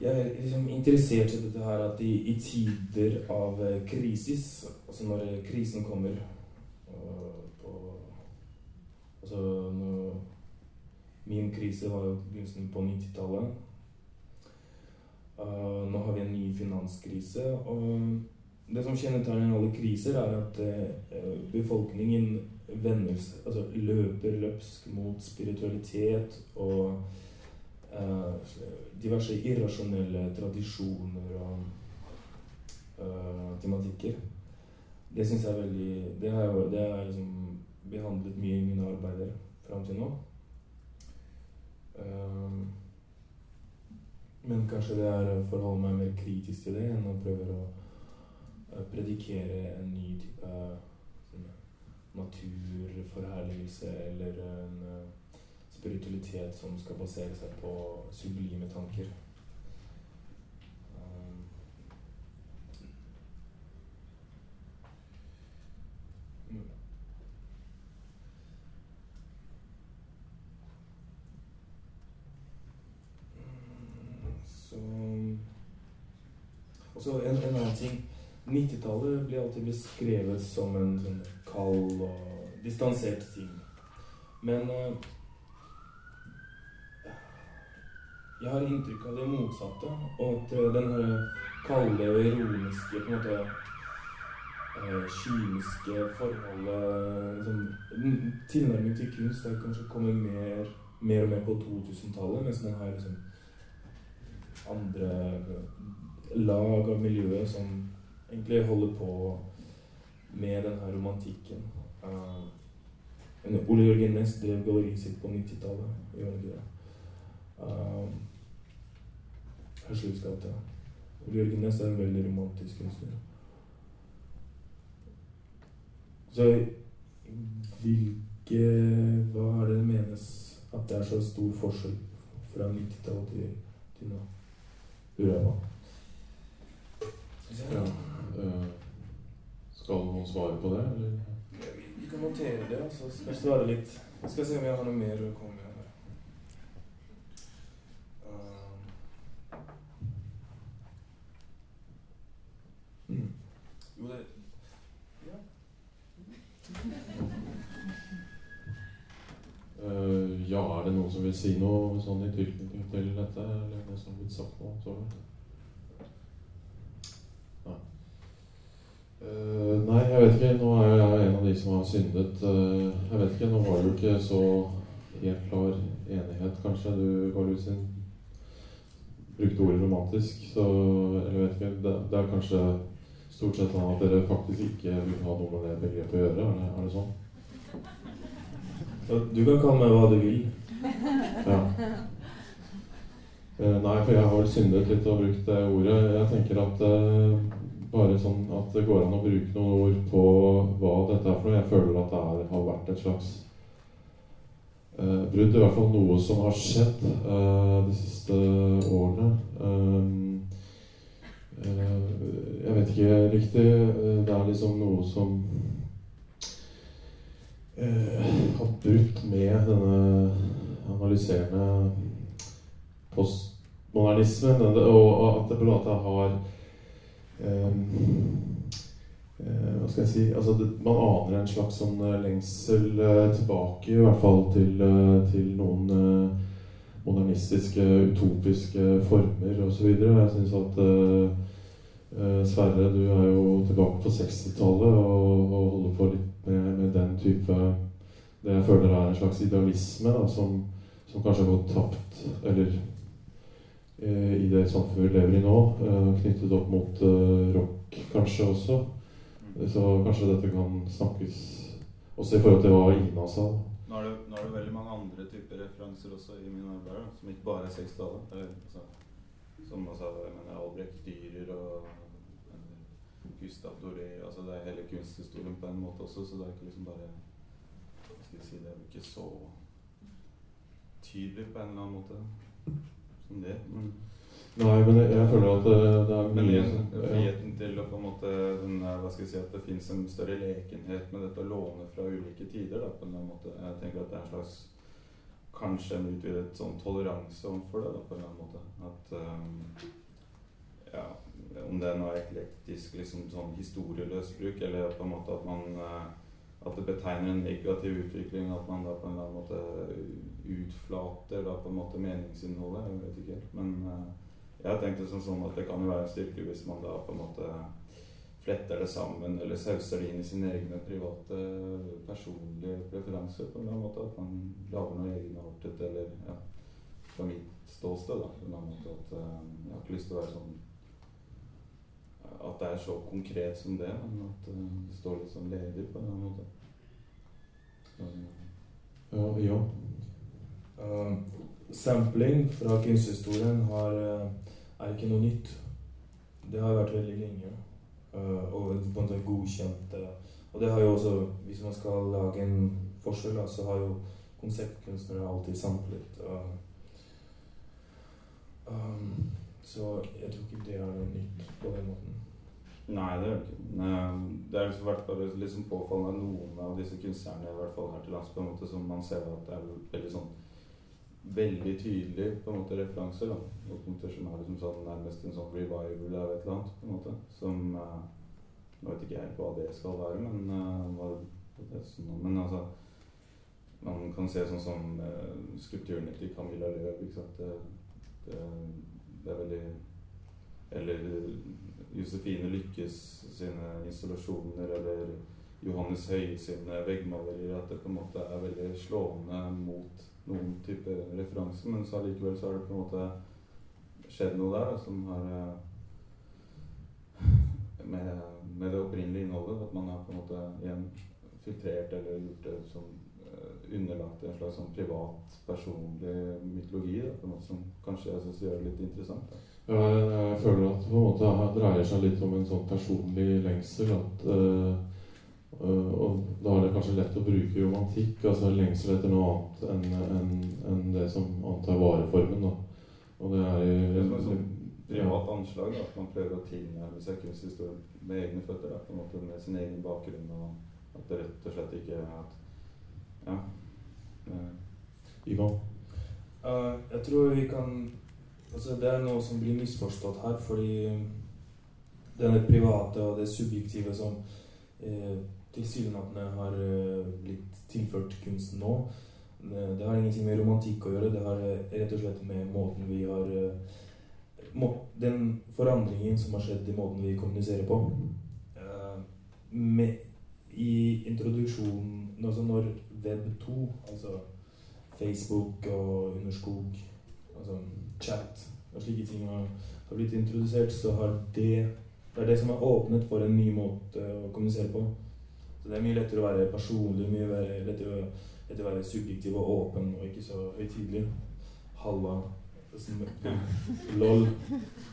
jeg er liksom interessert i dette her at i, i tider av uh, krisis, altså når krisen kommer på, Altså når Min krise var jo begynnelsen på 90-tallet. Uh, nå har vi en ny finanskrise. Og det som kjennetegner alle kriser, er at uh, befolkningen vender, altså løper løpsk mot spiritualitet og diverse irrasjonelle tradisjoner og tematikker. Det syns jeg er veldig Det har jeg liksom behandlet mye i mine arbeider fram til nå. Ehm, men kanskje det er å forholde meg mer kritisk til det enn å prøve å eh, predikere en ny type sånn, naturforherligelse eller en spiritualitet som skal basere seg på sublime tanker. Så en, en, annen ting. 90-tallet blir alltid beskrevet som en sånn kald og distansert ting. Men uh, jeg har inntrykk av det motsatte. Og at uh, den kalde og ironiske på en måte uh, kyniske forholdet liksom, Tilnærming til kunst har kanskje kommet mer, mer og mer på 2000-tallet, mens man har liksom andre lag av miljøet som egentlig holder på med denne romantikken. Uh, Ole Jørgen Næss drev galleriet sitt på 90-tallet. Gjør ikke det? Uh, Gate. Ole Jørgen Næss er en veldig romantisk kunstner. Så hvilke Hva er det det menes at det er så stor forskjell fra 90-tallet til, til nå? Lurer. Ja. Uh, skal noen svare på det, eller? Vi kan notere det, og så skal jeg svare litt. Jeg skal se om jeg har noe mer å komme med her. Uh, mm. Jo, det Ja. Uh, ja, er det noen som vil si noe sånn i tilknytning til dette? Eller noe som har blitt sagt nå? Så Nei. Uh, nei, jeg vet ikke. Nå er jeg en av de som har syndet. Uh, jeg vet ikke, Nå var jo ikke så helt klar enighet, kanskje. Du, var litt sin brukte ordet romantisk. Så jeg vet ikke. Det, det, er kanskje stort sett sånn at dere faktisk ikke vil ha noe med det begrepet å gjøre? Er det, er det sånn? Du kan kalle meg hva du vil. Ja. Uh, nei, for jeg har syndet litt og brukt det ordet. Jeg tenker at bare sånn at det går an å bruke noen ord på hva dette er for noe. Jeg føler at det er, har vært et slags uh, brudd. I hvert fall noe som har skjedd uh, de siste årene. Jeg vet ikke riktig. det er liksom noe som har brutt med denne analyserende postmodernismen, og at det på en måte har um, hva skal jeg si altså det, Man aner en slags sånn lengsel tilbake, i hvert fall til, til noen modernistiske, utopiske former osv. Jeg syns at uh, Sverre, du er jo tilbake på 60-tallet og, og, holder på litt med, med, den type Det jeg føler er en slags idealisme da, som, som kanskje har gått tapt, eller uh, i det samfunnet vi lever i nå, uh, knyttet opp mot rock kanskje også. Så kanskje dette kan snakkes også i forhold til hva Ina sa. Nå er, det, nå er det veldig mange andre typer referanser også i min arbeid, som ikke bare er 60-tallet. Altså, som altså, jeg mener, Albrecht Dyrer og Gustav Doré altså Det er hele kunsthistorien på en måte også, så det er ikke liksom bare Hva skal jeg si Det er jo ikke så tydelig på en eller annen måte som det. Men Nei, men jeg, jeg føler at det, det er mye friheten til å på en måte den, er, hva skal jeg si, At det fins en større lekenhet med dette å låne fra ulike tider. Da, på en måte. Jeg tenker at det er en slags Kanskje en utvidet sånn toleranse overfor det, da, på en eller annen måte. At um, ja, Om det er noe eklektisk liksom, sånn historieløs bruk, eller på en måte at man uh, at det betegner en negativ utvikling, at man da på en eller annen måte utflater da på en måte meningsinnholdet. Jeg vet ikke helt. Men uh, jeg har tenkt det som sånn at det kan jo være en styrke hvis man da på en måte fletter det sammen eller sauser det inn i sine egne private, personlige preferanser på en eller annen måte. At man lager noe egenartet eller ja, fra mitt ståsted, da. På en annen måte at uh, jeg har ikke lyst til å være sånn at det er så konkret som det, men at uh, det står litt sånn ledig på en måte. Ja, ja. Uh, sampling fra kunsthistorien har, uh, er ikke noe nytt. Det har vært veldig lenge. Uh, og på en måte godkjent. og det har jo også, hvis man skal lage en forskjell, da, så har jo konseptkunstnere alltid samplet. Um, så jeg tror ikke det er noe nytt på den måten. Nei, det det ikke. Det har liksom vært bare liksom påfallende noen av disse kunstnerne i hvert fall her til lands på en måte som man ser at det er veldig sånn veldig tydelig på en måte referanser. da, og punkter som er liksom sånn nærmest en sånn revival av et eller annet. på en måte, Som uh, Nå vet ikke jeg hva det skal være, men uh, hva det er sånn, Men altså Man kan se sånn som uh, skulpturene til Camilla Løv. ikke sant, det, det, det er veldig Eller Josefine Lykkes sine installasjoner, eller Johannes Høie sine veggmalerier. At det på en måte er veldig slående mot noen type referanse, men så allikevel så har det på en måte skjedd noe der da, som har med, med, det opprinnelige innholdet. At man har på en måte igjen filtrert eller gjort det som uh, underlagt en slags sånn privat, personlig mytologi. Da, på en måte Som kanskje jeg synes gjør det litt interessant. Da. Jeg føler at det på en måte dreier seg litt om en sånn personlig lengsel. at uh, Uh, og da er det kanskje lett å bruke romantikk, altså lengsel etter noe annet enn en, en det som antar vareformen. da. Og det er jo Det et privat anslag, at man prøver å tilnærme seg kunsthistorien med egne føtter. Da, på en måte Med sin egen bakgrunn. og At det rett og slett ikke er at Ja. Ivan? Uh, jeg tror vi kan Altså, det er noe som blir misforstått her, fordi det er det private og det subjektive som eh, tilsynelatende har eh, blitt tilført kunsten nå. Det har ingenting med romantikk å gjøre. Det har eh, rett og slett med måten vi har må, Den forandringen som har skjedd i måten vi kommuniserer på. Med, I introduksjonen Altså når Web 2, altså Facebook og Underskog, altså chat og slike ting har, har blitt introdusert, så har det det er det som har åpnet for en ny måte å kommunisere på. Så det er mye lettere å være personlig, mye lettere, lettere å være subjektiv og åpen og ikke så høytidelig. Halla. Lol.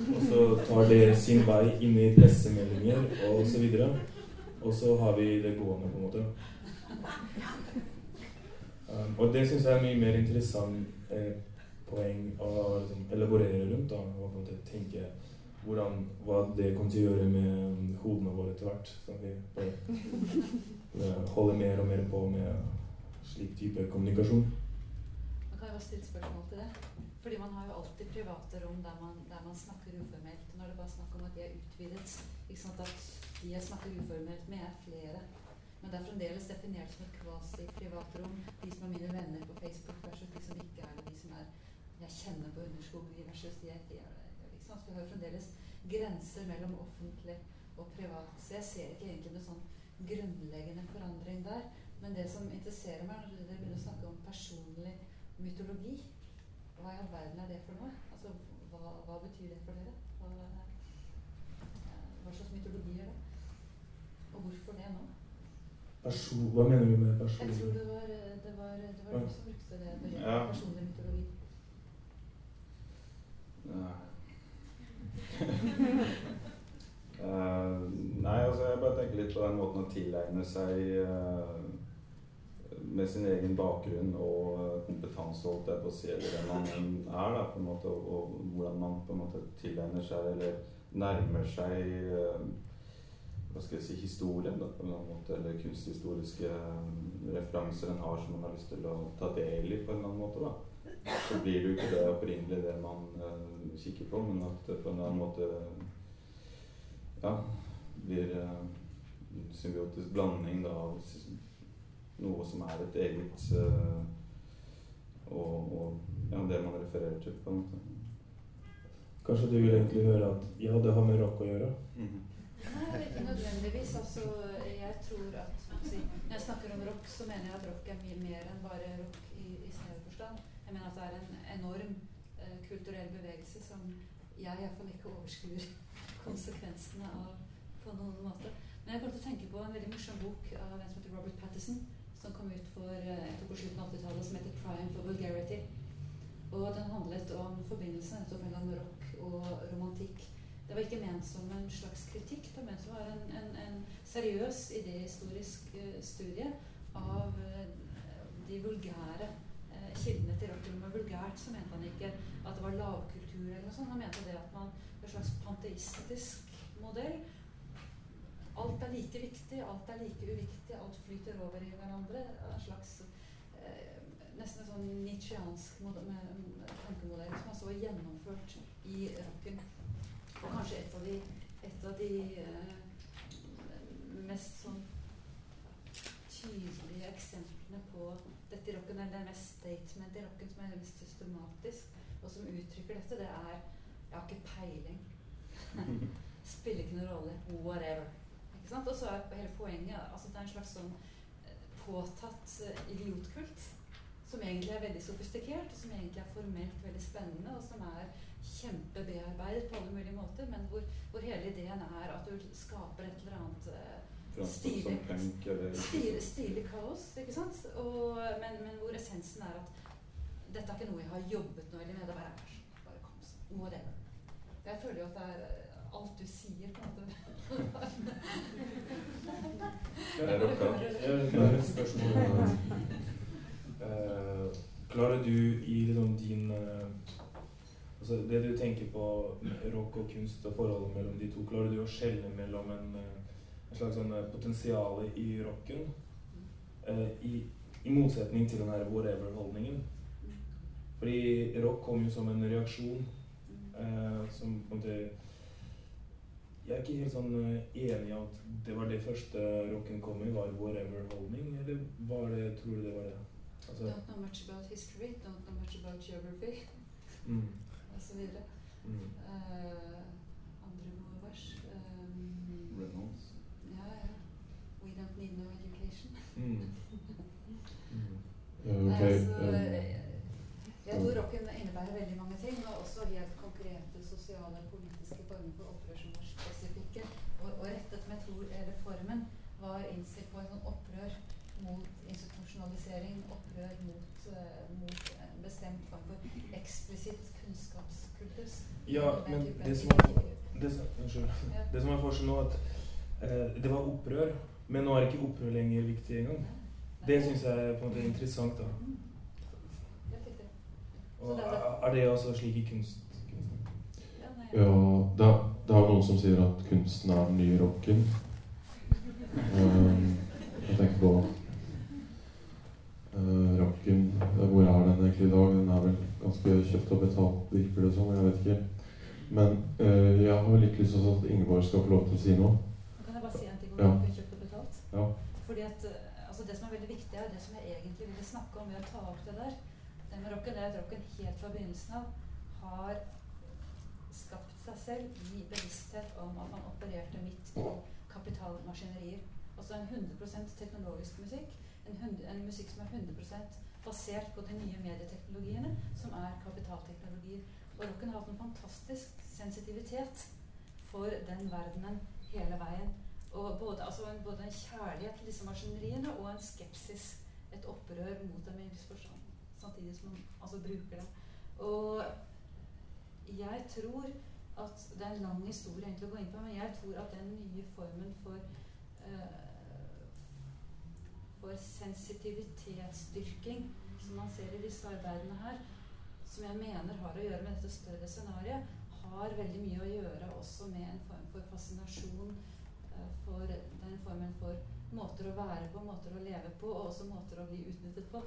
Og så tar det sin vei inn i pressemeldinger og så videre. Og så har vi det gående, på en måte. Um, og det syns jeg er mye mer interessant eh, poeng å liksom, elaborere rundt. da, og på en måte tenke hvordan, hva det kommer til å gjøre med hodene våre etter hvert. Så vi bare holder mer og mer på med slik type kommunikasjon. Man kan jo stille spørsmål til det. Fordi man har jo alltid private rom der man, der man snakker uformelt. Når er det bare snakk om at de er utvidet. Ikke sant? At de jeg snakker uformelt med, er flere. Men det er fremdeles definert som et kvasi-privat rom. De som er mine venner på Facebook versus de som ikke er det. De som er jeg kjenner på Underskog versus de jeg ikke gjør det. Ikke sant? Så vi har fremdeles grenser mellom offentlig og privat. Så jeg ser ikke egentlig noe sånn grunnleggende forandring der. Men det som interesserer meg, når dere begynner å snakke om personlig mytologi Hva i all verden er det for noe? Altså, hva, hva betyr det for dere? Hva, hva, slags mytologi er det? Og hvorfor det nå? Person, hva mener du med person? Jeg tror det var, det var, det var du som brukte det det Ja. Personlig mytologi. Uh, nei, altså jeg bare tenker litt på den måten å tilegne seg uh, med sin egen bakgrunn og uh, kompetanse, holdt jeg på å si, man er, da, på en måte, og, og, hvordan man på en måte tilegner seg eller nærmer seg hva skal jeg si, historien, da, på en eller annen måte, eller kunsthistoriske referanser en har som man har lyst til å ta del i på en eller annen måte. da. Så blir det jo ikke det opprinnelig det man kikker på, men at det på en eller annen måte ja, blir uh, symbiotisk blanding da, av noe som er et eget uh, og, og ja, det man refererer til, på en måte. Kanskje du vil egentlig høre at ja, det har med rock å gjøre? Mm -hmm. Nei, ikke nødvendigvis. Altså, jeg tror at Når jeg snakker om rock, så mener jeg at rock er mye mer enn bare rock i, i snever forstand. Jeg mener at det er en enorm eh, kulturell bevegelse som jeg iallfall ikke overskuer konsekvensene av på noen måte. Men jeg kom til å tenke på en veldig morsom bok av en som heter Robert Patterson, som kom ut for jeg tror på slutten av 80-tallet, som heter 'Crime for Vulgarity'. Og den handlet om forbindelsen mellom rock og romantikk. Det var ikke ment som en slags kritikk, det var ment som en, en, en seriøs idéhistorisk uh, studie av uh, de vulgære kildene til rocken. var vulgært så mente han ikke at det var lavkultur eller noe sånt. Han mente det at man en slags panteistisk modell. Alt er like viktig, alt er like uviktig, alt flyter over i hverandre. En slags eh, nesten en sånn nitsjiansk tankemodell som altså var gjennomført i rocken. Og kanskje et av de, et av de eh, mest sånn tydelige eksemplene på i rocken, eller det mest statement i rocken som er mest systematisk, og som uttrykker dette, det er jeg har ikke peiling. Spiller ikke noen rolle. Whatever. Ikke sant? Og så er hele poenget altså det er en slags sånn eh, påtatt uh, idiotkult. Som egentlig er veldig sofistikert, og som egentlig er formelt veldig spennende, og som er kjempebearbeidet på alle mulige måter, men hvor, hvor hele ideen er at du skaper et eller annet uh, stilig, stilig, stilig kaos. ikke sant? Og, men, men, hvor essensen er at dette er ikke noe jeg har jobbet noe med. Det bare er bare kom sånn. det. Jeg føler jo at det er eh, alt du sier, på en måte. Jeg har et spørsmål. Uh, klarer du i liksom din uh, altså Det du tenker på rock og kunst og forholdet mellom de to, klarer du å skjelne mellom en, en slags sånn potensial i rocken uh, i, i, motsetning til den her whatever-holdningen? Fordi rock kom jo som en reaksjon Uh, som på en måte Jeg er ikke helt sånn enig i at det var det første rocken kom i, var whatever-holdning, eller var det, tror du det var det? Altså, don't know much about history, don't know much about geography, mm. osv. Mm. Uh, andre gode vers. Um, Reynolds. Ja, ja. We don't need no education. mm. mm. okay. altså, jeg tror rocken innebærer veldig mange ting, og også helt konkrete sosiale og politiske former for opprør som var spesifikke og, og rettet. Men jeg tror reformen var innstilt på en sånt opprør mot institusjonalisering, opprør mot, uh, mot en bestemt form for eksplisitt kunnskapskultus. Ja, men det som, er, det, unnskyld, ja. det som er forskjellen nå, at uh, det var opprør, men nå er ikke opera lenger viktig engang. Det syns jeg er på en måte interessant. da. Og er det også slik i kunst? Ja, det, det er noen som sier at kunsten er den nye rocken. Um, jeg tenker på uh, rocken Hvor er den egentlig i dag, den er vel ganske kjøpt og betalt, virker det som. Jeg vet ikke. Men øh, jeg har litt lyst til at Ingeborg skal få lov til å si noe. Kan jeg bare si en ting om Ja. Ja. og. Fordi at eh, altså Det som er veldig viktig, er det som jeg egentlig ville snakke om ved å ta opp det der. Det med rocken er at rocken helt fra begynnelsen av har skapt seg selv i bevissthet om at man opererte midt i kapitalmaskinerier. Altså en 100% teknologisk musikk. En, 100, en musikk som er 100% basert på de nye medieteknologiene, som er kapitalteknologier. Og rocken har hatt en fantastisk sensitivitet for den verdenen hele veien. Og både, altså en, både en kjærlighet til disse maskineriene og en skepsis, et opprør mot dem i viss forstand. Samtidig som man altså bruker dem. Og jeg tror at Det er en lang historie egentlig å gå inn på, men jeg tror at den nye formen for uh, for sensitivitetsstyrking som man ser i disse arbeidene her, som jeg mener har å gjøre med dette større scenarioet, har veldig mye å gjøre også med en form for fascinasjon for den formen for måter å være på, måter å leve på, og også måter å bli utnyttet på,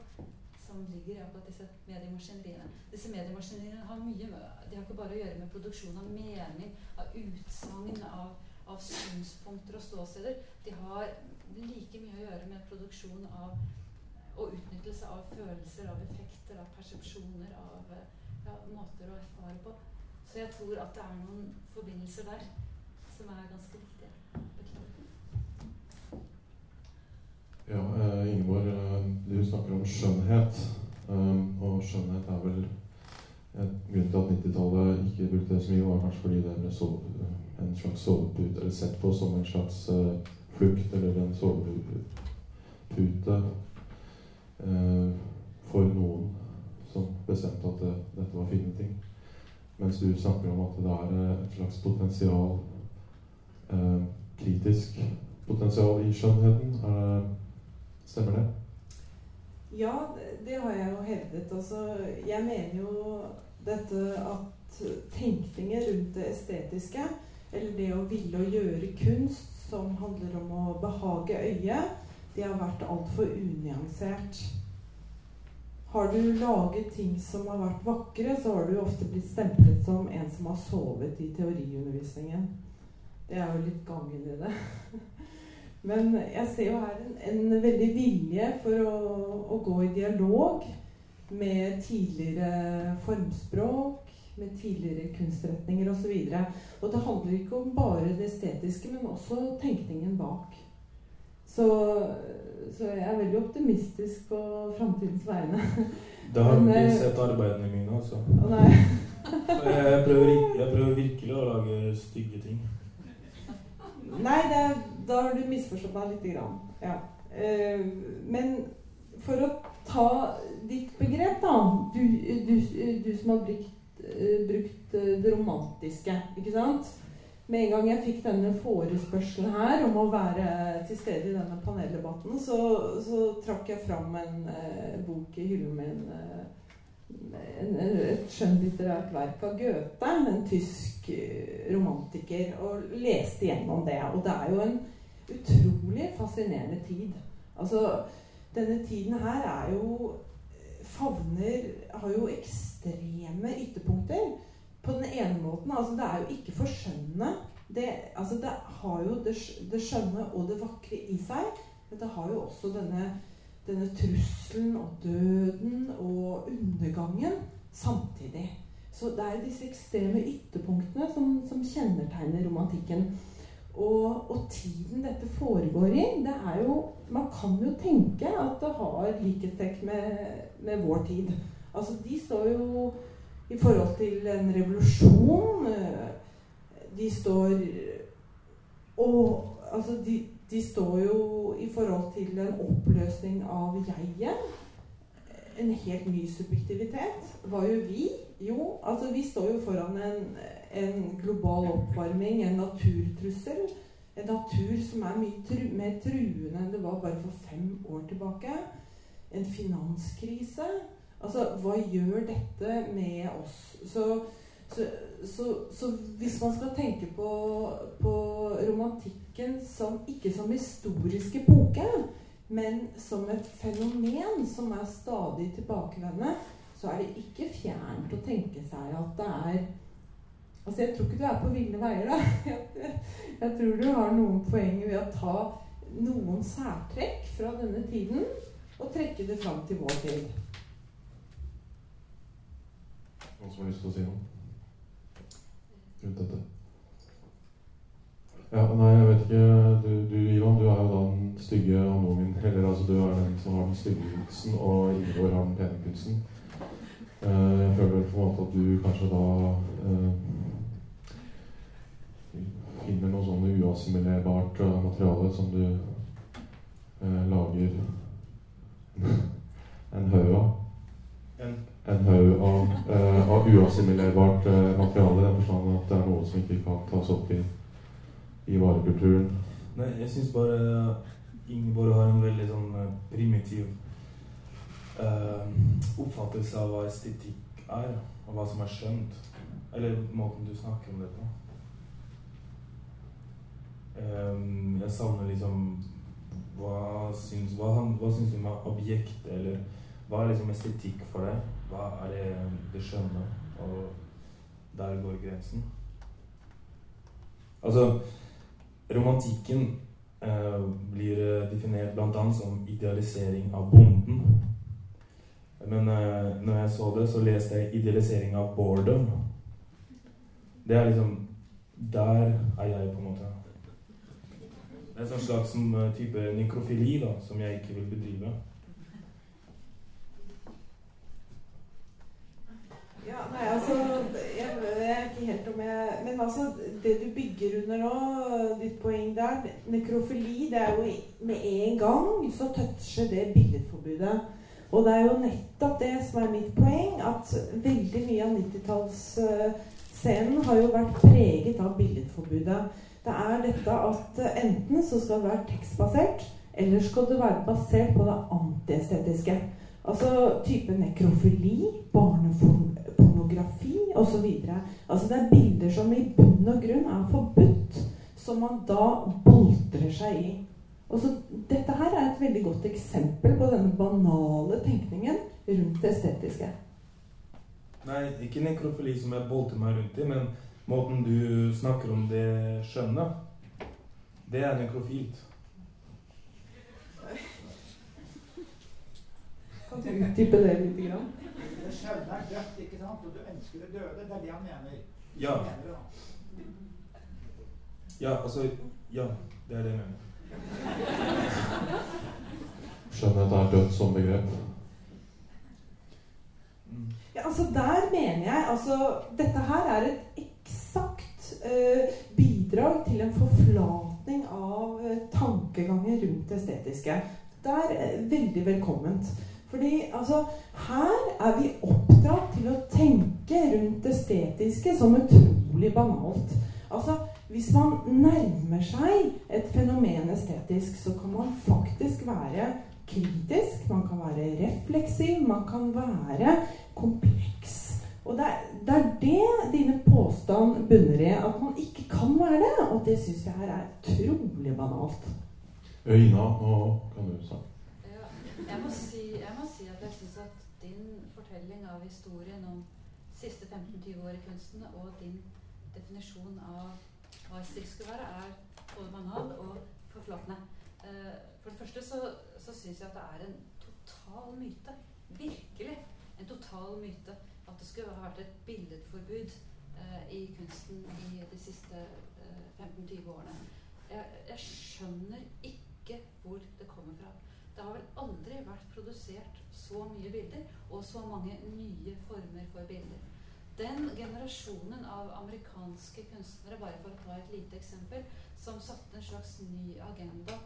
som ligger i akkurat disse mediemaskineriene. Disse mediemaskineriene har mye med, de har ikke bare å gjøre med produksjon av mening, av utsagn, av, av synspunkter og ståsteder. De har like mye å gjøre med produksjon av og utnyttelse av følelser, av effekter, av persepsjoner, av eh, ja, måter å erfare på. Så jeg tror at det er noen forbindelser der som er ganske viktige. Ja, eh, Ingeborg, eh, du snakker om skjønnhet. Um, og skjønnhet er vel Grunnen til at 90-tallet ikke brukte det så mye, var kanskje fordi det ble en slags sovepute, eller sett på som en slags eh, flukt, eller en sovepute eh, for noen som bestemte at det, dette var fine ting. Mens du snakker om at det er eh, et slags potensial, eh, kritisk potensial i skjønnheten. Eh, Stemmer det? Ja, det- har jeg jo hevdet. Altså, jeg mener jo dette at tenkningen rundt det estetiske, eller det å ville å gjøre kunst som handler om å behage øyet, de har vært altfor unyansert. Har du laget ting som har vært vakre, så har du ofte blitt stemplet som en som har sovet i teoriundervisningen. Det er jo litt gangen i det. Men jeg ser jo her en, en veldig vilje for å, å gå i dialog med tidligere formspråk, med tidligere kunstretninger osv. Og, så og det handler ikke om bare det estetiske, men også tenkningen bak. Så, så jeg er veldig optimistisk på framtidens vegne. Da har du Men, ikke eh, sett arbeidene mine, altså. Nei. Jeg prøver, jeg prøver virkelig å lage stygge ting. Nei, er- da har du misforstått meg lite grann. Ja. Eh, men for å ta ditt begrep, da Du, du, du som har brukt, eh, brukt eh, det romantiske, ikke sant? Med en gang jeg fikk denne forespørselen her om å være til stede i denne paneldebatten, så, så trakk jeg fram en eh, bok i hyllen min. Eh, et skjønnlitterært verk av Goethe, en tysk eh, romantiker, og leste gjennom det. Og det er jo en utrolig fascinerende tid. Altså, denne tiden her er jo favner Har jo ekstreme ytterpunkter. På den ene måten altså Det er jo ikke forskjønnende. Det, altså, det har jo det, det skjønne og det vakre i seg, men det har jo også denne denne trusselen og døden og undergangen samtidig. Så det er disse ekstreme ytterpunktene som, som kjennetegner romantikken. Og, og tiden dette foregår i, det er jo Man kan jo tenke at det har likhetstrekk med, med vår tid. Altså, de står jo i forhold til en revolusjon. eh, De står Og altså, de, de står jo i forhold til en oppløsning av jeget. En helt ny subjektivitet. Hva gjør vi? Jo, altså vi står jo foran en, en global oppvarming, en naturtrussel. En natur som er mye tru, mer truende enn det var bare for fem år tilbake. En finanskrise. Altså, hva gjør dette med oss? Så, så, så, hvis man skal tenke på, på romantikken som, ikke som historisk epoke, men som et fenomen som er stadig tilbakevendende, så er det ikke fjernt å tenke seg at det er Altså, jeg tror ikke du er på ville veier, da. Jeg, tror du har noen poenger ved å ta noen særtrekk fra denne tiden og trekke det fram til vår tid. Noen som har lyst til å si noe rundt dette? Ja, nei, jeg vet ikke. Du, du Ivan, du er jo da den stygge anomin. Eller altså, du er den som har den stygge kunsten, og Ingeborg har den pene kunsten. Uh, jeg føler vel på en måte at du kanskje da uh, finner noe sånn uassimilerbart uh, materiale som du lager en haug av. En, En haug av, av uassimilerbart materiale. I den forstand at det er noe som ikke kan tas opp i, i varekulturen. Nei, jeg syns bare Ingeborg har en veldig sånn eh, primitiv uh, oppfattelse av hva estetikk er, og hva som er skjønt. Eller måten du snakker om det på. Um, jeg savner liksom Hva syns, hva, hva syns du om objektet, eller hva er liksom estetikk for deg? Hva er det, det skjønne? Og der går grensen. Altså Romantikken eh, blir definert bl.a. som idealisering av bonden. Men eh, når jeg så det, så leste jeg 'idealisering av boredom'. Det er liksom Der er jeg, på en måte. Det er en slags som, eh, type nekrofili da, som jeg ikke vil bedrive. Ja, nei, altså jeg, er ikke helt om jeg Men altså, det du bygger under nå, ditt poeng der Nekrofili, det er jo med en gang så toucher det billedforbudet. Og det er jo nettopp det som er mitt poeng, at veldig mye av 90-tallsscenen har jo vært preget av billedforbudet. Det er dette at enten så skal det være tekstbasert, eller skal det være basert på det antiestetiske. Altså type nekrofili, barnepornografi som man da boltrer seg i. Og så Dette her er et veldig godt eksempel på denne banale tenkningen rundt det estetiske. Nei, ikke nekrofili som jeg bolter meg rundt i, men måten du snakker om det skjønne, det er nekrofilt. Kan du utdype det litt? Grann? Det skjønne er dødt, ikke sant? Og du ønsker det døde. Det er det han mener. Ja. Mener det, da. Ja, altså Ja, det er det jeg mener. Skjønner at det er dødt som begrep. Mm. Ja, altså Der mener jeg altså Dette her er et eksakt uh, bidrag til en forflatning av uh, tankegangen rundt det estetiske. Det er eh, veldig velkomment. Fordi altså, her er vi oppdratt til å tenke rundt det estetiske som utrolig banalt. Altså, Hvis man nærmer seg et fenomen estetisk, så kan man faktisk være kritisk, man kan være refleksiv, man kan være kompleks. Og det er, det er det dine påstand bunner i, at man ikke kan være det. Og det syns jeg her er utrolig banalt. Øyna, nå kan du snakke. Ja, jeg, må si, jeg må si at jeg syns at din fortelling av historien om siste 15-20 år i kunsten og din definisjon av hva estetikk skulle være, er både banal og forflatende. Eh, for det første så, så syns jeg at det er en total myte, virkelig en total myte, at det skulle ha vært et billedforbud eh, i kunsten i de siste eh, 15-20 årene. Jeg, jeg skjønner ikke hvor det kommer fra. Det har vel aldri vært produsert så mye bilder og så mange nye former for bilder. Den generasjonen av amerikanske kunstnere, bare for å ta et lite eksempel, som satte en slags ny agenda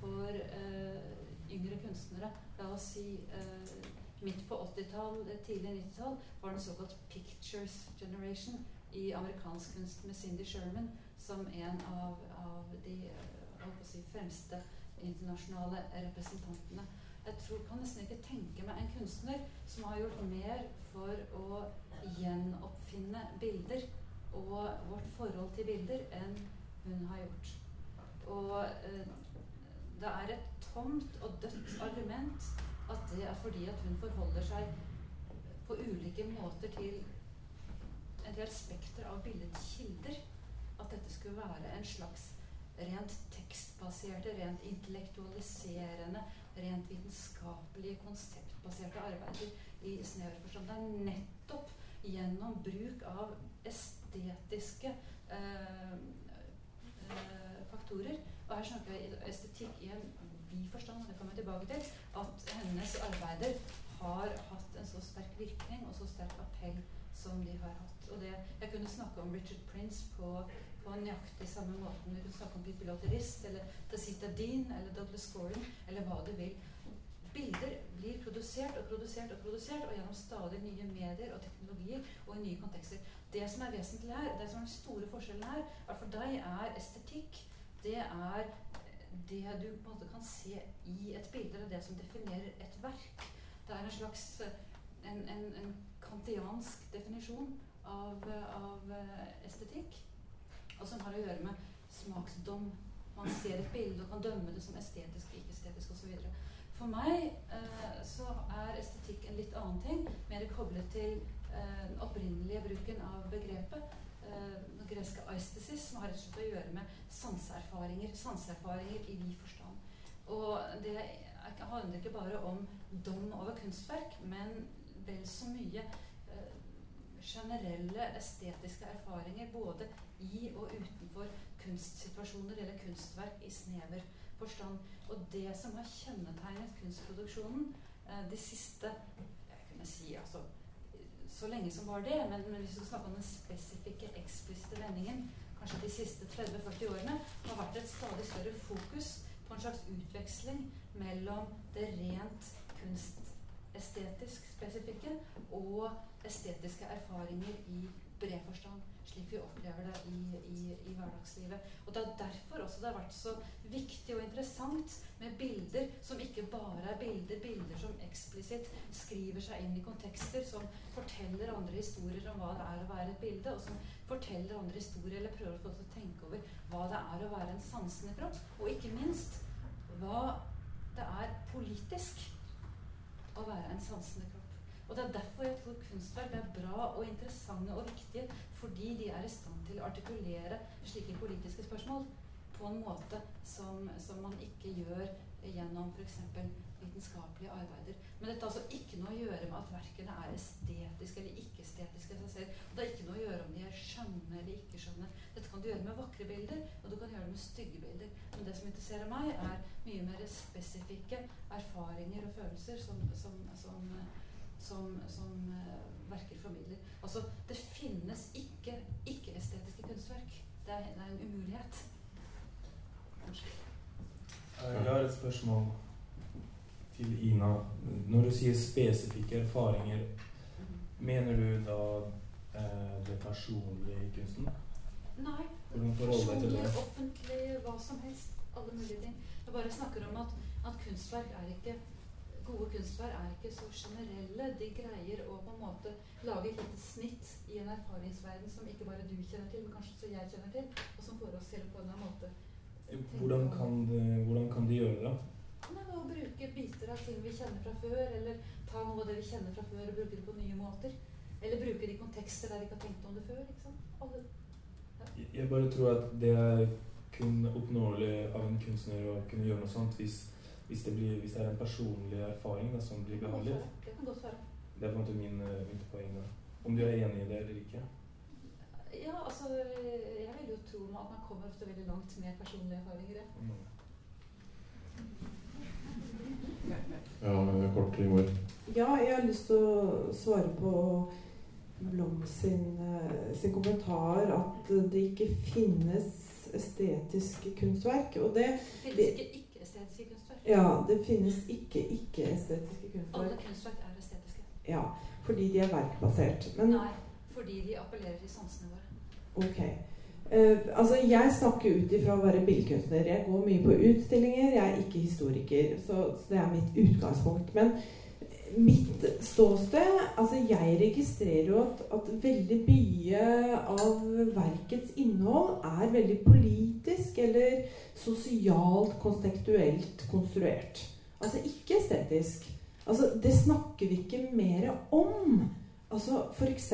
for eh, yngre kunstnere, la oss si eh, midt på 80-tall, tidlig 90-tall, var den såkalt 'Pictures Generation' i amerikansk kunst med Cindy Sherman som en av, av de eh, si, fremste internasjonale representantene. Jeg tror, kan nesten ikke tenke meg en kunstner som har gjort mer for å gjenoppfinne bilder og vårt forhold til bilder enn hun har gjort. Og eh, det er et tomt og dødt argument at det er fordi at hun forholder seg på ulike måter til en del spekter av billedkilder. At dette skulle være en slags rent tekstbaserte, rent intellektualiserende, rent vitenskapelige, konseptbaserte arbeider i snever forstand. Det er nettopp gjennom bruk av estetiske eh, eh, faktorer Og her snakker jeg estetikk i en vid forstand, og det kommer jeg tilbake til, at hennes arbeider har hatt en så sterk virkning og så sterk appell som de har hatt. Og det, jeg kunne snakke om Richard Prince på, på nøyaktig samme måten. du snakke om Pippi Lotterist eller Tacita Dean eller Douglas Scoring eller hva du vil. Bilder blir produsert og produsert og produsert og gjennom stadig nye medier og teknologier og i nye kontekster. Det som er vesentlig her, det som er den store forskjellen her, er for deg er estetikk det er det du på en måte kan se i et bilde, eller det som definerer et verk. Det er en slags en, en, en kantiansk definisjon av, av, estetikk, og som har å gjøre med smaksdom. Man ser et bilde og kan dømme det som estetisk, ikke-estetisk osv. For meg eh, så er estetikk en litt annen ting, mer koblet til eh, den opprinnelige bruken av begrepet. Eh, den greske aistesis, som har rett og slett å gjøre med sanseerfaringer. Sanseerfaringer i vid forstand. Og det handler ikke bare om dom over kunstverk, men vel så mye generelle estetiske erfaringer både i og utenfor kunstsituasjoner eller kunstverk i snever forstand. Og det som har kjennetegnet kunstproduksjonen eh, de siste jeg kunne si altså, så lenge som var det, men, men hvis vi snakker om den spesifikke, eksplisitte vendingen, kanskje de siste 30-40 årene, har vært et stadig større fokus på en slags utveksling mellom det rent kunstestetisk spesifikke og estetiske erfaringer i bred forstand, slik vi opplever det i, i, i, hverdagslivet. Og Det er derfor også det har vært så viktig og interessant med bilder som ikke bare er bilder, bilder som eksplisitt skriver seg inn i kontekster, som forteller andre historier om hva det er å være et bilde, og som forteller andre historier eller prøver å få til å tenke over hva det er å være en sansende kropp, og ikke minst hva det er politisk å være en sansende kropp. Og Det er derfor jeg tror kunstverk er bra og interessante og viktige, fordi de er i stand til å artikulere slike politiske spørsmål på en måte som, som man ikke gjør gjennom f.eks. vitenskapelige arbeider. Men dette har altså ikke noe å gjøre med at verkene er estetiske eller ikke-estetiske det har ikke noe å gjøre om de er skjønne eller ikke skjønne. Dette kan du gjøre med vakre bilder, og du kan gjøre det med stygge bilder. Men det som interesserer meg, er mye mer spesifikke erfaringer og følelser som, som, som som, som uh, verker formidler. Altså, det finnes ikke ikke-estetiske kunstverk. Det er, det er, en umulighet. Kanskje. Eh, jeg har et spørsmål til Ina. Når du sier spesifikke erfaringer, mener du da eh, det personlige i kunsten? Nei. Personlig, offentlig, hva som helst. Alle mulige ting. Jeg bare snakker om at, at kunstverk er ikke gode kunstverk er ikke så generelle. De greier å på en måte lage et lite snitt i en erfaringsverden som ikke bare du kjenner til, men kanskje også jeg kjenner til, og som får oss til på en måte hvordan kan, de, hvordan kan de gjøre det? Nei, å bruke biter av ting vi kjenner fra før, eller ta noe av det vi kjenner fra før, og bruke det på nye måter. Eller bruke det i kontekster der vi ikke har tenkt om det før. Alle, ja. Jeg bare tror at det er kun oppnåelig av en kunstner å kunne gjøre noe sånt hvis hvis det, blir, hvis det, er en personlig erfaring da, som blir behandlet. Det kan godt være. Det er på en måte min, mitt poeng. da. Om du er enig i det eller ikke? Ja, altså Jeg vil jo tro at man kommer ofte veldig langt med personlige erfaringer. Mm. Ja, kort Rigmor. Ja, jeg har lyst til å svare på Blom sin, eh, sin kommentar at det ikke finnes estetiske kunstverk. Og det, det finnes ikke ikke-estetiske kunstverk? Ja, det finnes ikke ikke-estetiske kunstverk. Alle kunstverk er estetiske? Ja, fordi de er verkbasert. Men, Nei, fordi de appellerer til sansene våre. Ok. Uh, altså, Jeg snakker ut ifra å være billedkunstner. Jeg går mye på utstillinger. Jeg er ikke historiker, så, så det er mitt utgangspunkt. Men mitt ståsted Altså, jeg registrerer jo at, at, veldig mye av verkets innhold er veldig politisk eller sosialt konstektuelt konstruert. Altså ikke estetisk. Altså, det snakker vi ikke mer om. Altså f.eks.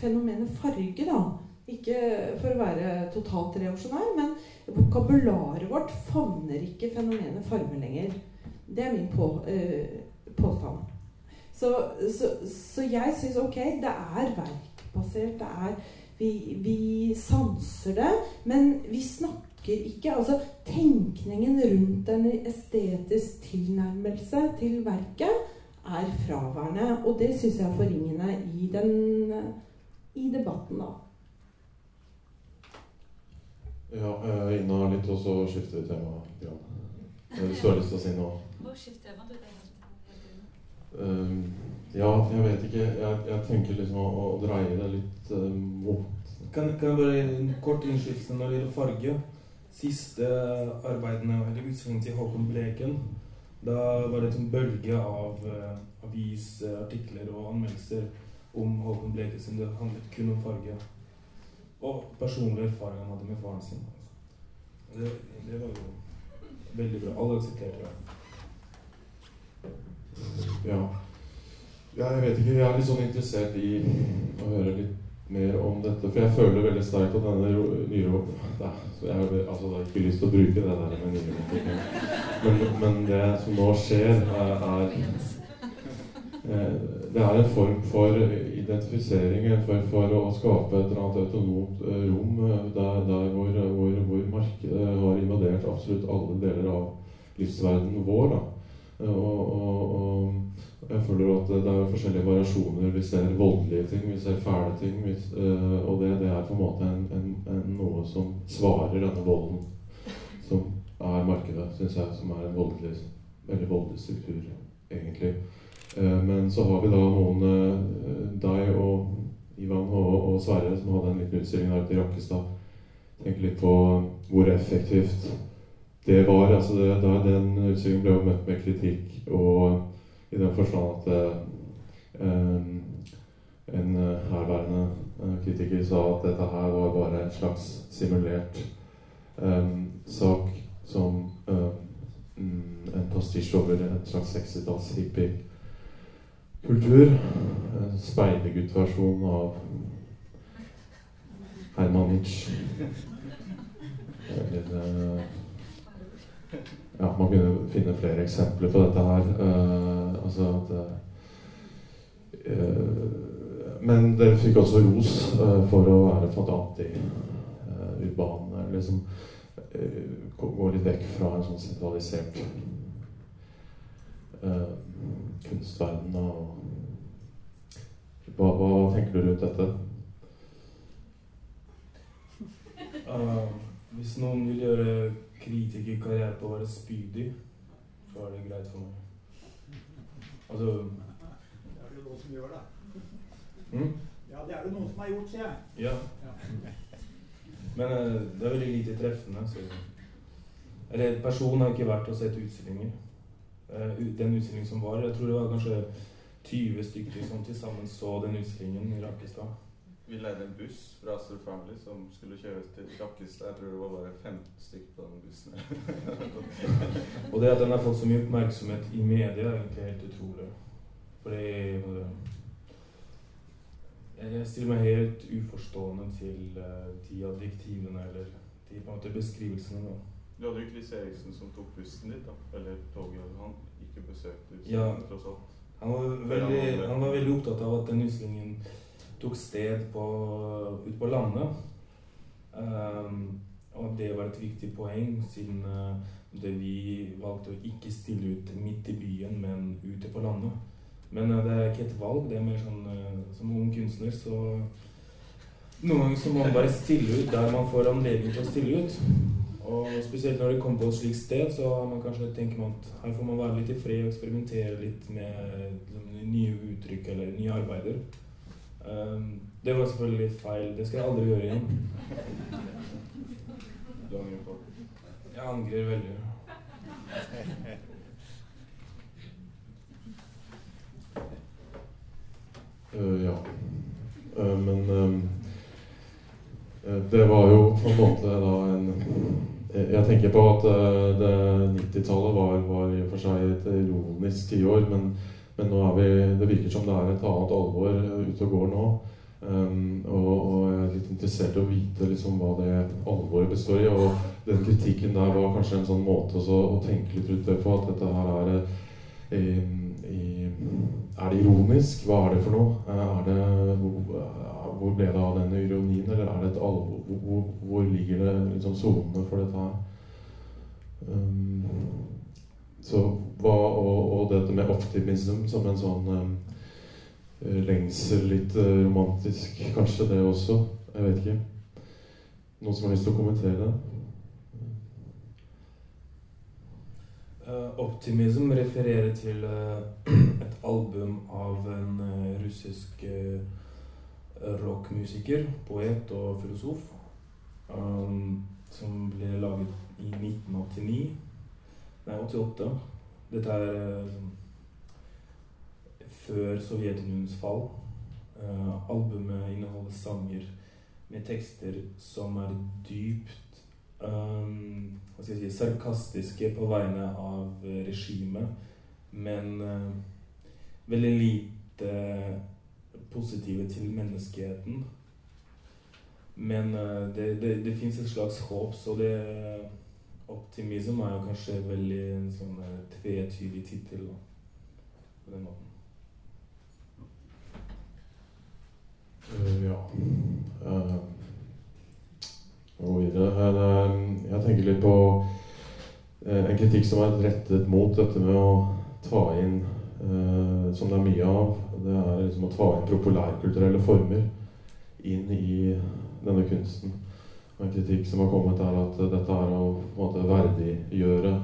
fenomenet farge, da. Ikke for å være totalt reaksjonær, men vokabularet vårt favner ikke fenomenet farme lenger. Det er min på, uh, påstand. Så, så, så jeg syns ok, det er verkbasert. Det er vi, vi sanser det, men vi snakker ikke Altså tenkningen rundt en estetisk tilnærmelse til verket er fraværende. Og det syns jeg er forringende i, den, i debatten, da. Ja, jeg er inne her litt, og så skifter vi tema. Ja, Eh, Hvis du har lyst til å si noe? Å, skift tema, du. Det er helt, helt enig. Eh, ja, jeg vet ikke. Jeg, jeg tenker liksom å, å dreie det litt eh, mot Kan, kan jeg bare en kort innskytelse når det gjelder farge? Siste arbeidene, eller utstillingen til Håkon Bleken, da var det en bølge av uh, avisartikler og anmeldelser om Håkon Bleken som det handlet kun om farge. Og personlig erfaring han hadde med faren sin. Det, det var jo veldig bra. Alle aksepterte det. Ja. Jeg vet ikke. Jeg er litt sånn interessert i å høre litt mer om dette. For jeg føler veldig sterkt at denne så jeg har altså, ikke lyst til å bruke det der med nyromantikken. Men, men det som nå skjer, er, er eh, Det er en form for identifisering, for, for å skape et eller annet autonomt eh, rom eh, der, der hvor, hvor, hvor markedet har invadert absolutt alle deler av livsverdenen vår. Eh, Og, og, og jeg føler at det er forskjellige variasjoner. Vi ser voldelige ting, vi ser fæle ting. Vi, eh, og det, det er på en måte en, en, en, noe som svarer denne volden, som er markedet, syns jeg, som er en voldelig, veldig voldelig struktur, egentlig. Eh, men så har vi da noen eh, Deg og Ivan og, og Sverre som hadde en liten utstilling der ute i Rakkestad. Tenk litt på hvor effektivt det var. altså det, da Den utstillingen ble jo møtt med kritikk. og i den forstand at eh, en herværende kritiker sa at dette her var bare en slags simulert um, sak som mm, en pastisj over en slags 60-talls hippie-kultur. En speiderguttversjon av Herman Hitch. Eller, eh, ja, man kunne finne flere eksempler på dette her. Uh, altså at uh, Men dere fikk også ros uh, for å være på måte anti-urban. Uh, liksom eh, gå litt vekk fra en sånn sentralisert eh, kunstverden. og hva, hva tenker du rundt dette? Uh, hvis noen vil gjøre kritikerkarriere på å være spydig, så er det greit for meg. Altså Det er det jo noen som gjør, da. mm? Ja, det er det noen som har gjort, sier jeg. Ja. Men uh, det er veldig lite treffende. Så. Eller personen har ikke vært og sett utstillinger. Eh, den utstillingen som var, jeg tror det var kanskje 20 stykker som til sammen så den utstillingen i Rakkestad. Vi leide en buss fra Astrup Family som skulle kjøres til Rakkestad. Jeg tror det var bare 15 stykker på den bussen. Og det at den har fått så mye oppmerksomhet i media, er egentlig helt utrolig. Fordi eh, Jeg stiller meg helt uforstående til eh, de adjektivene eller de på en måte beskrivelsene. Da. Du hadde jo Chris Eriksen som tok bussen dit, da. Eller toget. Han ikke besøkte Ja. utstillingen, tross alt. Han var, veldig, han var veldig opptatt av at den utstillingen tok sted på, ute på landet. Um, og det var et viktig poeng, siden uh, vi valgte å ikke stille ut midt i byen, men ute på landet. Men uh, det er ikke et valg, det er mer sånn uh, som ung kunstner, så Noen ganger så må man bare stille ut der man får anledning til å stille ut. Og spesielt når det kommer på et slikt sted, så har man kanskje tenker man at her får man være litt i fred og eksperimentere litt med liksom, nye uttrykk eller nye arbeider. Um, det var selvfølgelig litt feil. Det skal jeg aldri gjøre igjen. Du angrer på Jeg angrer veldig. Uh, ja. Uh, men um, eh, det var jo på en måte da en jeg jeg tenker på at eh, det 90-tallet var, var i og for seg et ironisk tiår, men Men nå er vi, det virker som det er et annet alvor ute og går nå. Um, og, og, jeg er litt interessert i å vite liksom, hva det alvoret består i. Og den kritikken der var kanskje en sånn måte også, å tenke litt rundt det på. At dette her er i, i, Er det ironisk? Hva er det for noe? Er det, hvor, ble det av denne ironien? Eller er det et alvor? Hvor, hvor ligger det liksom sonene for dette her? Um, så hva, og, og, dette med optimism som en sånn um, lengsel, litt uh, romantisk kanskje det også. Jeg vet ikke. Noen som har lyst til å kommentere det? Uh, Optimism refererer til uh, et album av en russisk rockmusiker, poet og filosof, um, som ble laget i 1989 Nei, 88. Dette er uh, før Sovjetunionens fall. Uh, albumet inneholder sanger med tekster som er dypt um, hva skal jeg si, sarkastiske på vegne av regimet, men uh, veldig lite positive til menneskeheten. Men uh, det, det, det fins et slags håp, så det Optimism er jo kanskje veldig en sånn tvetydig tittel på den måten. Uh, ja uh, videre. Jeg tenker litt på en kritikk som er rettet mot dette med å ta inn, som det er mye av, det er liksom å ta inn populærkulturelle former inn i denne kunsten. Og en kritikk som har kommet, er at dette er å på en måte verdiggjøre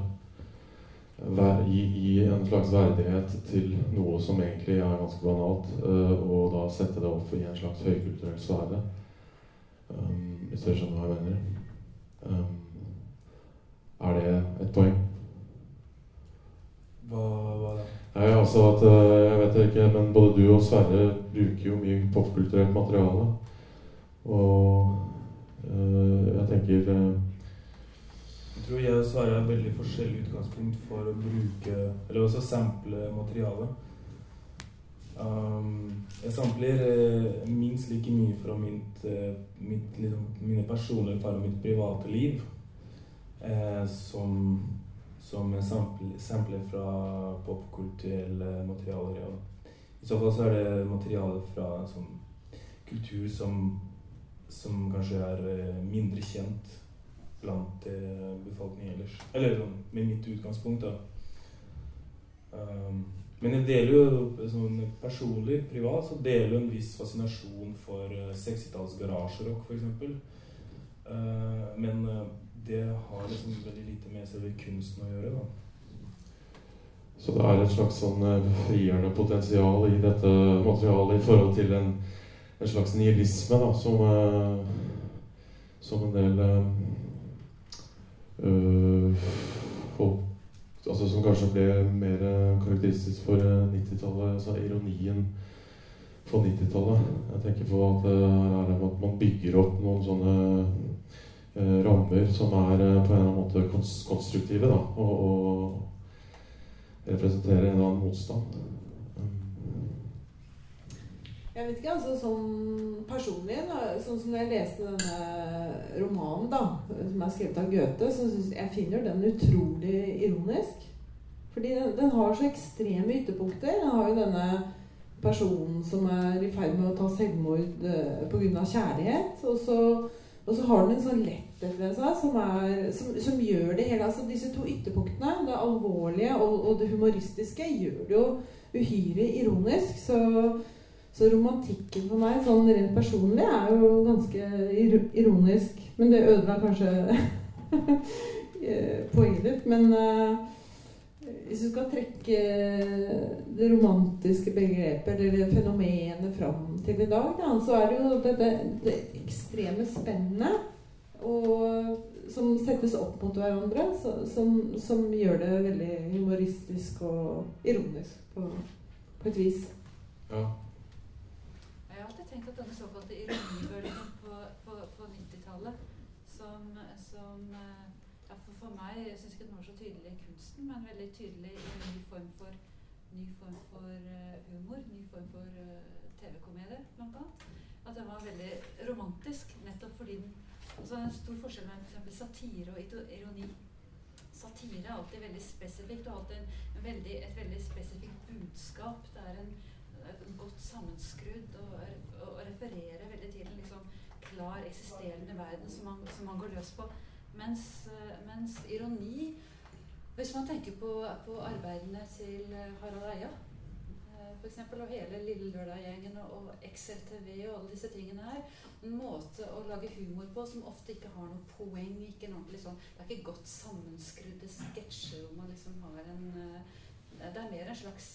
gi, gi, en slags verdighet til noe som egentlig er ganske banalt, uh, og da sette det opp i en slags høykulturell sfære. Um, hvis dere skjønner hva jeg mener. Um, er det et poeng? Hva var det? Nei, altså at uh, Jeg vet ikke, men både du og Sverre bruker jo mye popkulturelt materiale. Og uh, jeg tenker jeg tror jeg og Sverre har veldig forskjellig utgangspunkt for å bruke Eller også sample materialet. Um, jeg sampler eh, minst like mye fra mitt, eh, mitt, liksom, mine personlige erfaringer og mitt private liv eh, som, som sampler fra popkulturelle materialer. Ja. I så fall så er det materiale fra som, kultur som, som kanskje er eh, mindre kjent blant eh, befolkningen ellers. Eller sånn, med mitt utgangspunkt, da. Um, men jeg deler jo sånn personlig, privat, så deler jeg en viss fascinasjon for uh, 60-talls garasjerock, f.eks. Uh, men uh, det har liksom veldig lite med selve kunsten å gjøre, da. Så det er et slags sånn frigjørende potensial i dette materialet i forhold til en, en slags nihilisme, da, som, som en del øh, folk altså Som kanskje ble mer karakteristisk for 90-tallet. Altså ironien på 90-tallet. Jeg tenker på at det er at man bygger opp noen sånne eh, rammer som er eh, på en eller annen måte konstruktive, da, og, og representerer en eller annen motstand. Jeg vet ikke, altså sånn personlig, da, sånn som når jeg leste denne romanen, da, som er skrevet av Goethe, så syns jeg finner den utrolig ironisk. Fordi den, den har så ekstreme ytterpunkter. Den har jo denne personen som er i ferd med å ta selvmord eh, pga. kjærlighet. Og så, og så, har den en sånn letthet ved seg som, er, som, som, gjør det hele altså Disse to ytterpunktene, det alvorlige og, og det humoristiske, gjør det jo uhyre ironisk. Så så romantikken for meg, sånn rent personlig, er jo ganske ironisk. Men det ødela kanskje eh, poenget ditt. Men uh, hvis du skal trekke det romantiske begrepet, eller det fenomenet, fram til i dag, da, så er det jo dette det ekstreme spennet som settes opp mot hverandre, så, som, som, gjør det veldig humoristisk og ironisk på, på et vis. Ja tenkt at denne såkalte ironibølgen på, på, på 90-tallet som, som eh, ja, for, for, meg Jeg syns ikke den var så tydelig i kunsten, men veldig tydelig i en ny form for ny form for uh, humor, ny form for uh, TV-komedie, bl.a. At den var veldig romantisk, nettopp fordi den altså En stor forskjell mellom eksempel satire og ironi. Satire er alltid veldig spesifikt og alltid en, en veldig, et veldig spesifikt budskap. Det er en, en godt sammenskrudd og, og, og refererer veldig til en liksom klar, eksisterende verden som man, som man går løs på. Mens, uh, mens ironi hvis man tenker på, på arbeidene til eh, Harald Eia, eh, f.eks., og hele Lille Lørdag-gjengen og XLTV og alle disse tingene her En måte å lage humor på som ofte ikke har noe poeng. ikke noe liksom, Det er ikke godt sammenskrudde sketsjer hvor man liksom har en eh, Det er mer en slags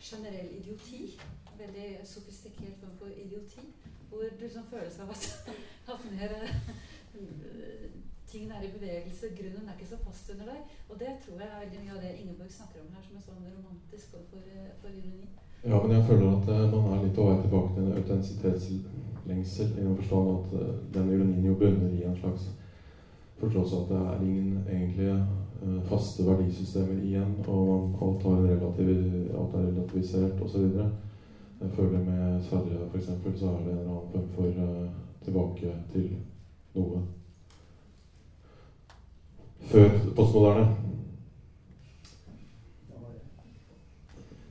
generell idioti. Veldig sofistikert form for idioti. Hvor du liksom føler seg at, at mer tingene er i bevegelse, grunnen er ikke så fast under deg. Og det tror jeg er veldig mye av det Ingeborg snakker om her, som er sånn romantisk for, for ironi. Ja, men jeg føler at uh, man er litt vei tilbake til en autentisitetslengsel. I den forstand at uh, den ironien jo bunner i en slags forståelse at det er ingen egentlige faste verdisystemer igjen, og alt, har en relativ, alt er relativisert osv. Jeg føler med Sverre f.eks. så er det en annen form for tilbake til noe før postmoderne.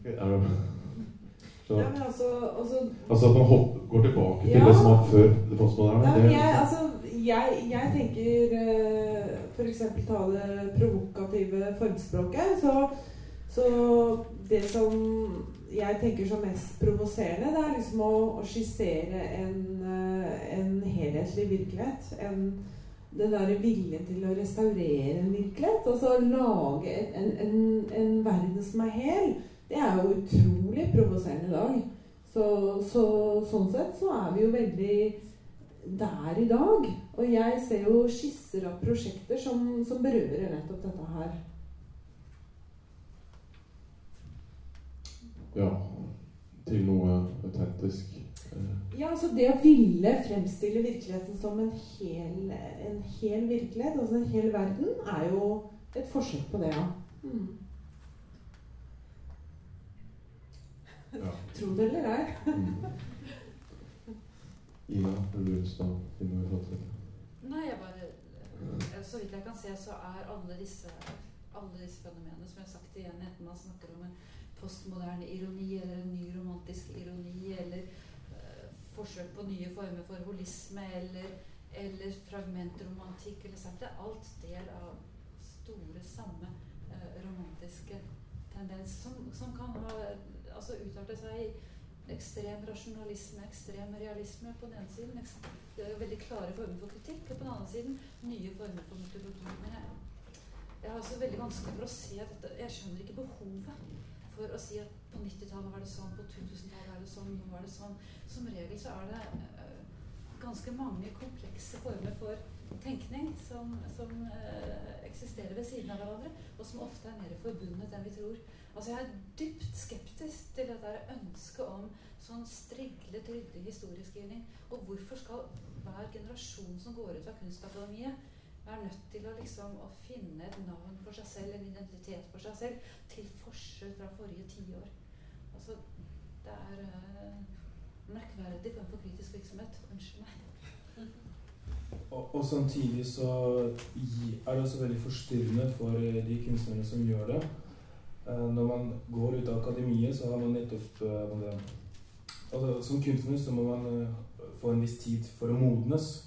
Er ja, men altså, altså, altså at man hopper, går tilbake til ja, det som var før det postmoderne? Ja, jeg, altså, jeg, jeg tenker uh, f.eks. ta det provokative formspråket. Så, så, det som jeg tenker som mest provoserende, det er liksom å, å skissere en, uh, en helhetlig virkelighet. En, den der viljen til å restaurere en virkelighet. Altså lage en, en, en, verden som er hel. Det er jo utrolig provoserende i dag. Så, så, sånn sett så er vi jo veldig der i dag. Og jeg ser jo skisser av prosjekter som, som berører nettopp dette her. Ja. Til noe autentisk. Ja, altså Det å ville fremstille virkeligheten som en hel, en hel virkelighet, altså en hel verden, er jo et forsøk på det, ja. Mm. ja. Tro det eller ei. Ida, har du lyst til å noe i Nei, jeg bare eh, Så vidt jeg kan se, så er alle disse, alle disse fenomenene som jeg har sagt igjen, enten man snakker om en postmoderne ironi eller en ny romantisk ironi eller forsøk på nye former for holisme eller, eller fragmentromantikk eller sagt, Det er alt del av store, samme eh, romantiske tendens som, som kan ha altså utarte seg i ekstrem rasjonalisme, ekstrem realisme på den ene siden. Er veldig klare former for kritikk. Og på den andre siden nye former for mytologi. Men jeg, jeg har altså veldig vanskelig for å se dette. Jeg skjønner ikke behovet for å si at på 90-tallet var det sånn, på 2000-tallet er det sånn, nå var det sånn. Som regel så er det uh, ganske mange komplekse former for tenkning som, som uh, eksisterer ved siden av hverandre, og som ofte er mer forbundet enn vi tror. Altså Jeg er dypt skeptisk til dette ønsket om sånn striglet, ryddig historieskrivning. Og hvorfor skal hver generasjon som går ut av Kunstakademiet, er nødt til å, liksom, å finne et navn for seg selv, en identitet for seg selv, til forskjell fra forrige tiår. Altså, det er uh, merkverdig form for kritisk virksomhet. Unnskyld meg. og, og, samtidig så er det også veldig forstyrrende for eh, de kunstnerne som gjør det. Uh, når man går ut av akademiet, så har man nettopp altså, Som kunstner så må man få en viss tid for å modnes.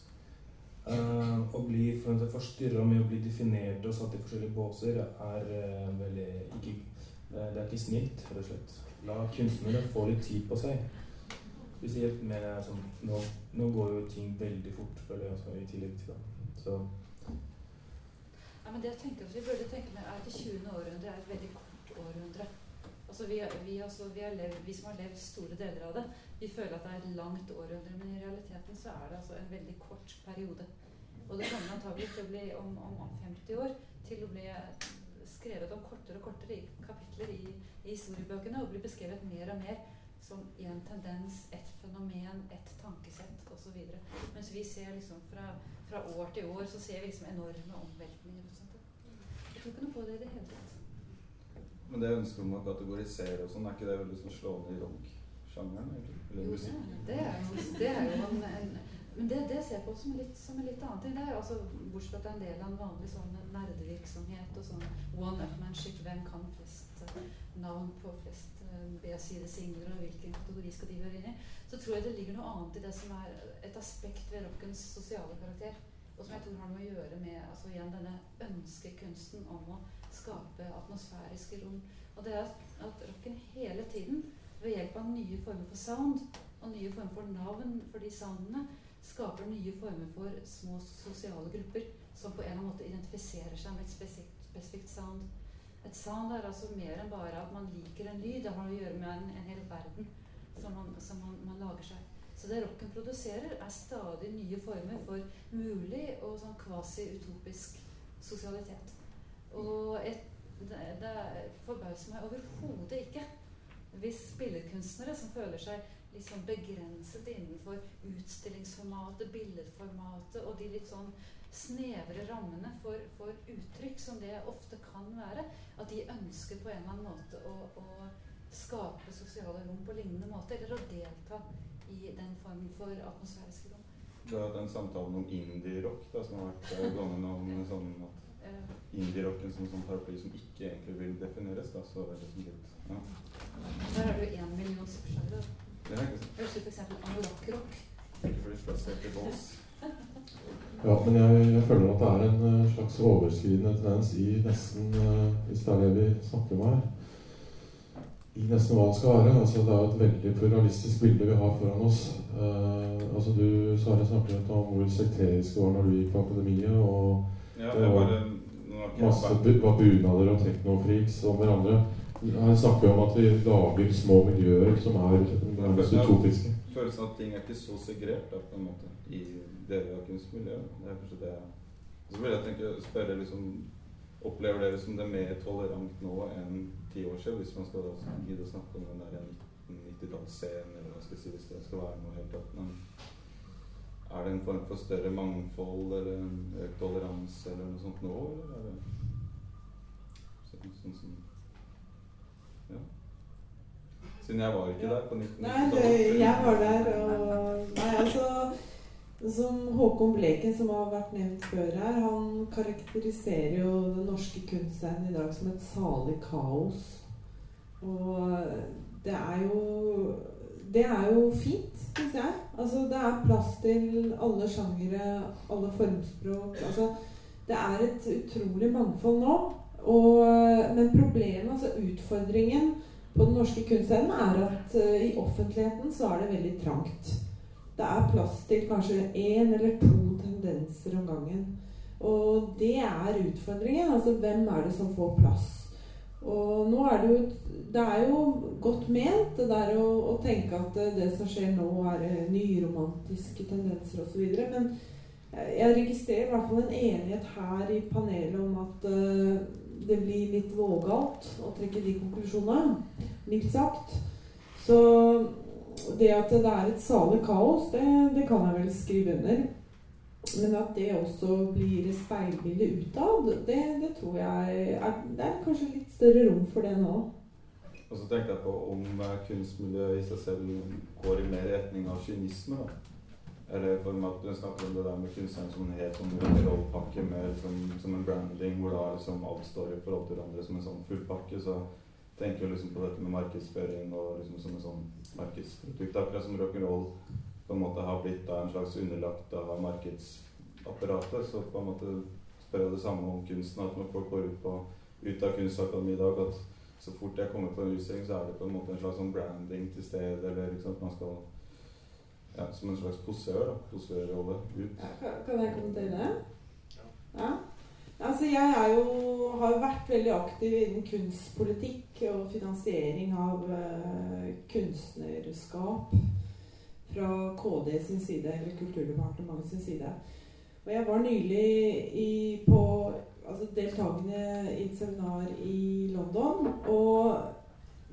Å bli forstyrra med å bli definert og satt i forskjellige båser er veldig ikke, Det er ikke snilt, rett og slett. La kunstnere få litt tid på seg. Spesielt med altså, nå, nå, går jo ting veldig fort, føler jeg, altså, i tillegg til det. Så ja, men det jeg tenker Vi burde tenke med er det 20. århundre er et veldig kort århundre. Altså vi, vi, altså vi, levd, vi, som har levd store deler av det, vi føler at det er et langt århundre. Men i realiteten så er det altså en veldig kort periode. Og det kommer antagelig til å bli om, om 50 år til å bli skrevet om kortere og kortere kapitler i, i historiebøkene og blir beskrevet mer og mer som en tendens, ett fenomen, ett tankesett osv. Mens vi ser liksom fra, fra, år til år så ser vi liksom enorme omveltninger. Og sånt. Jeg tror ikke noe på det i det hele tatt. Men det ønsket om å kategorisere og sånn, er ikke det veldig sånn slående i rock-sjangeren? egentlig? Eller musikk? det, det er jo, det er jo en, en Men det, det ser jeg på som, litt, som en litt annen ting. Det er jo altså, Bortsett fra at det er en del av en vanlig sånn nerdevirksomhet og sånn one-upmanship, hvem kan flest eh, navn på flest eh, B-side-singler, og hvilken kategori skal de høre inn i, så tror jeg det ligger noe annet i det som er et aspekt ved rockens sosiale karakter. Og som jeg tror har noe å gjøre med altså igjen denne ønskekunsten om å skape atmosfæriske rom. Og det er at, at rocken hele tiden, ved hjelp av nye former for sound og nye former for navn for de soundene, skaper nye former for små sosiale grupper som på en eller annen måte identifiserer seg med et spesifikt, spesifikt sound. Et sound er altså mer enn bare at man liker en lyd. Det har å gjøre med en, en hel verden som, man, som man, man lager seg. Så det rocken produserer, er stadig nye former for mulig og sånn kvasi-utopisk sosialitet. Og et, det, det forbauser meg overhodet ikke hvis billedkunstnere som føler seg liksom begrenset innenfor utstillingsformatet, billedformatet og de litt sånn snevre rammene for, for uttrykk som det ofte kan være, at de ønsker på en eller annen måte å, å skape sosiale rom på lignende måte, eller å delta i den formen for atmosfæriske rom. Det er den samtalen om indie-rock som har vært eh, gående om sånn at Eh, indie-rocken som sånn paraply som ikke egentlig vil defineres, da, så er det liksom litt ja. Der har du én million subsjangre. Høres ut f.eks. anorakk-rock. Ja, men jeg, jeg føler at det er en eh, slags overskridende tendens i nesten eh, Hvis det er det vi snakker om her. I nesten hva det skal være. altså Det er jo et veldig pluralistisk bilde vi har foran oss. Eh, altså Du Sverre, snakket om hvor sekterisk det var når du gikk på akademiet. og Ja, det er bare jeg Masse var bunader og teknofreaks om hverandre. Her snakker vi om at vi lager små miljøer som er nærmest utopiske. Følelsen av at ting er ikke så segrert da, på en måte, i deler av kunstmiljøet. Det er kanskje det så vil jeg tenke, spørre liksom Opplever dere som det er mer tolerant nå enn ti år siden, hvis man skal da gidde å snakke om den der 1990-tallsscenen, eller hva skal jeg si, hvis det skal være noe helt. Men er det en form for større mangfold eller økt toleranse eller noe sånt nå, eller er det sånn, sånn som Ja. Siden jeg var ikke der på 1990-tallet. Nei, jeg var der, og Nei, altså Som Håkon Bleken, som har vært nevnt før her, han karakteriserer jo den norske kunstscenen i dag som et salig kaos. Og det er jo Det er jo fint, syns jeg. Altså, det er plass til alle sjangere, alle formspråk. Altså, det er et utrolig mangfold nå. Og, men problemet, altså utfordringen på den norske kunstscenen er at uh, i offentligheten så er det veldig trangt. Det er plass til kanskje én eller to tendenser om gangen. Og det er utfordringen. Altså hvem er det som får plass? Og nå er det jo Det er jo godt ment, det der å, å tenke at det, det som skjer nå, er eh, nyromantiske tendenser osv. Men jeg registrerer i hvert fall en enighet her i panelet om at eh, det blir litt vågalt å trekke de konklusjonene, mildt sagt. Så det at det er et salig kaos, det, det kan jeg vel skrive under. Men at det også blir speilbilde utad, det, det tror jeg er, Det er kanskje litt større rom for det nå. Og så tenkte jeg på om eh, kunstmiljøet i seg selv går i mer retning av kynisme. da. Eller for at du snakker om det der med kunstneren som en helt sånn rollepakke som, som en branding, hvor da liksom alt står i forhold til hverandre som en sånn fullpakke. Så tenker jeg liksom på dette med markedsføring og liksom som en sånn markedsprodukt. Akkurat som rock'n'roll på en måte har blitt da en slags underlagt av markedsapparatet. Så på en måte spør jeg det samme om kunsten. At når folk går ut, på, ut av Kunstakademiet i dag, at så fort jeg kommer på en utstilling, så er det på en måte en slags sånn branding til stede. Eller liksom at man skal ja, Som en slags posør. da, Posørrolle ut. Ja, kan, kan jeg kommentere det? Ja. Altså, jeg er jo, har jo vært veldig aktiv innen kunstpolitikk og finansiering av uh, kunstnerskap fra KD sin side, eller Kulturdepartementet sin side. Og jeg var nylig i, på altså deltakende i et seminar i London. Og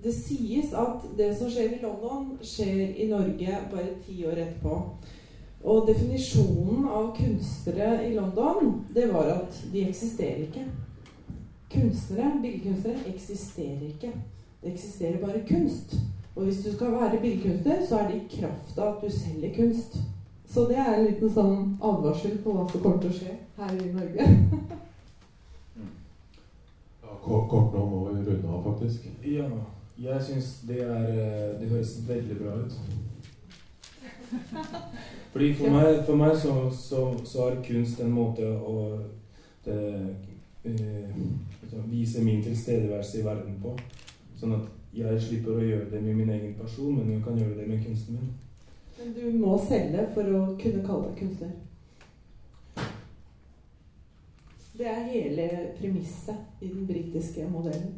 det sies at det som skjer i London, skjer i Norge bare ti år etterpå. Og definisjonen av kunstnere i London, det var at de eksisterer ikke. kunstnere, billedkunstnere, eksisterer ikke. Det eksisterer bare kunst. Og hvis du skal være billedkunstner, så er det i kraft av at du selger kunst. Så det er en liten sånn advarsel på hva som kommer til å skje her i Norge. Ja, kort, kort nå må vi runde av, faktisk. Ja, jeg syns det er eh, Det høres veldig bra ut. Fordi for meg, for meg så, så, så er kunst en måte å det, eh, liksom vise min tilstedeværelse i verden på. Sånn at jeg slipper å gjøre det med min egen person, men jeg kan gjøre det med kunsten min. Men du må selge for å kunne kalle deg kunstner. Det er hele premisset i den britiske modellen.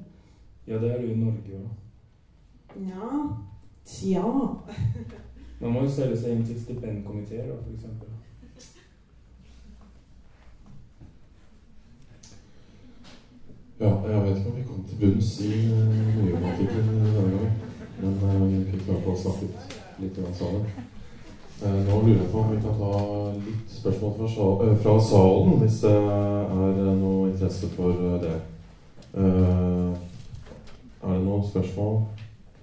Ja, det er det i Norge òg. Ja Tja. Man må jo selge seg inn til stipendkomiteer, eksempel. Ja, jeg vet ikke om vi kom til bunns i nyromantikken denne gangen. Men uh, vi fikk i hvert fall snakket litt sammen. Uh, nå lurer jeg på om vi kan ta litt spørsmål fra, uh, fra salen, hvis det er noe interesse for det. Er det noen spørsmål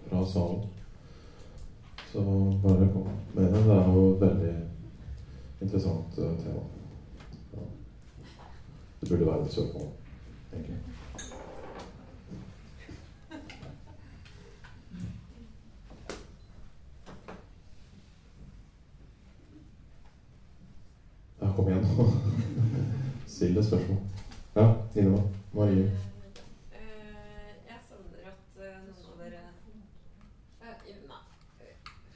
fra salen? Så bare kom med det. Det er jo et veldig interessant uh, tema. Ja. Det burde være et søkmål, tenker jeg. Kom igjen. Still et spørsmål. Ja, Nina Marie. Eh, jeg savner at eh, noen av dere Eh, Nei,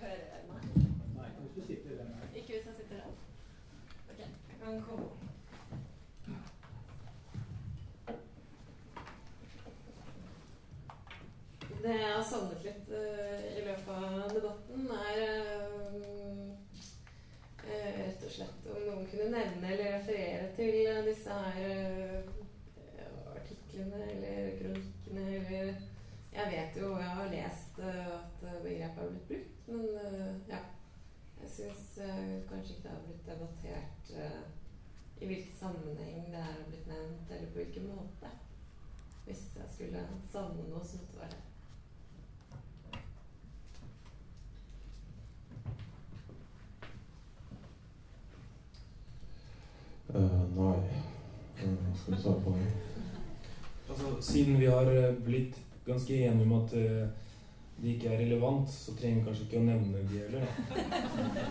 hører dere meg? Nei, hvis du sitter der med Ikke hvis jeg sitter her. Ok, jeg kan komme opp. Det jeg har savnet litt eh, i løpet av debatten, er eh, eh, rett og slett om noen kunne nevne eller referere til disse her eh, artiklene eller kronikkene eller Jeg vet jo, jeg har lest eh, at begrepet har blitt brukt, men eh, ja. Jeg syns kanskje ikke det har blitt debattert eh, i hvilken sammenheng det her har blitt nevnt, eller på hvilken måte. Hvis jeg skulle savne noe, så måtte det være det. Uh, nei Eh, Hva skal du svare på det? Altså, siden vi har blitt ganske enige om at eh, det ikke er relevant, så trenger vi kanskje ikke å nevne de heller.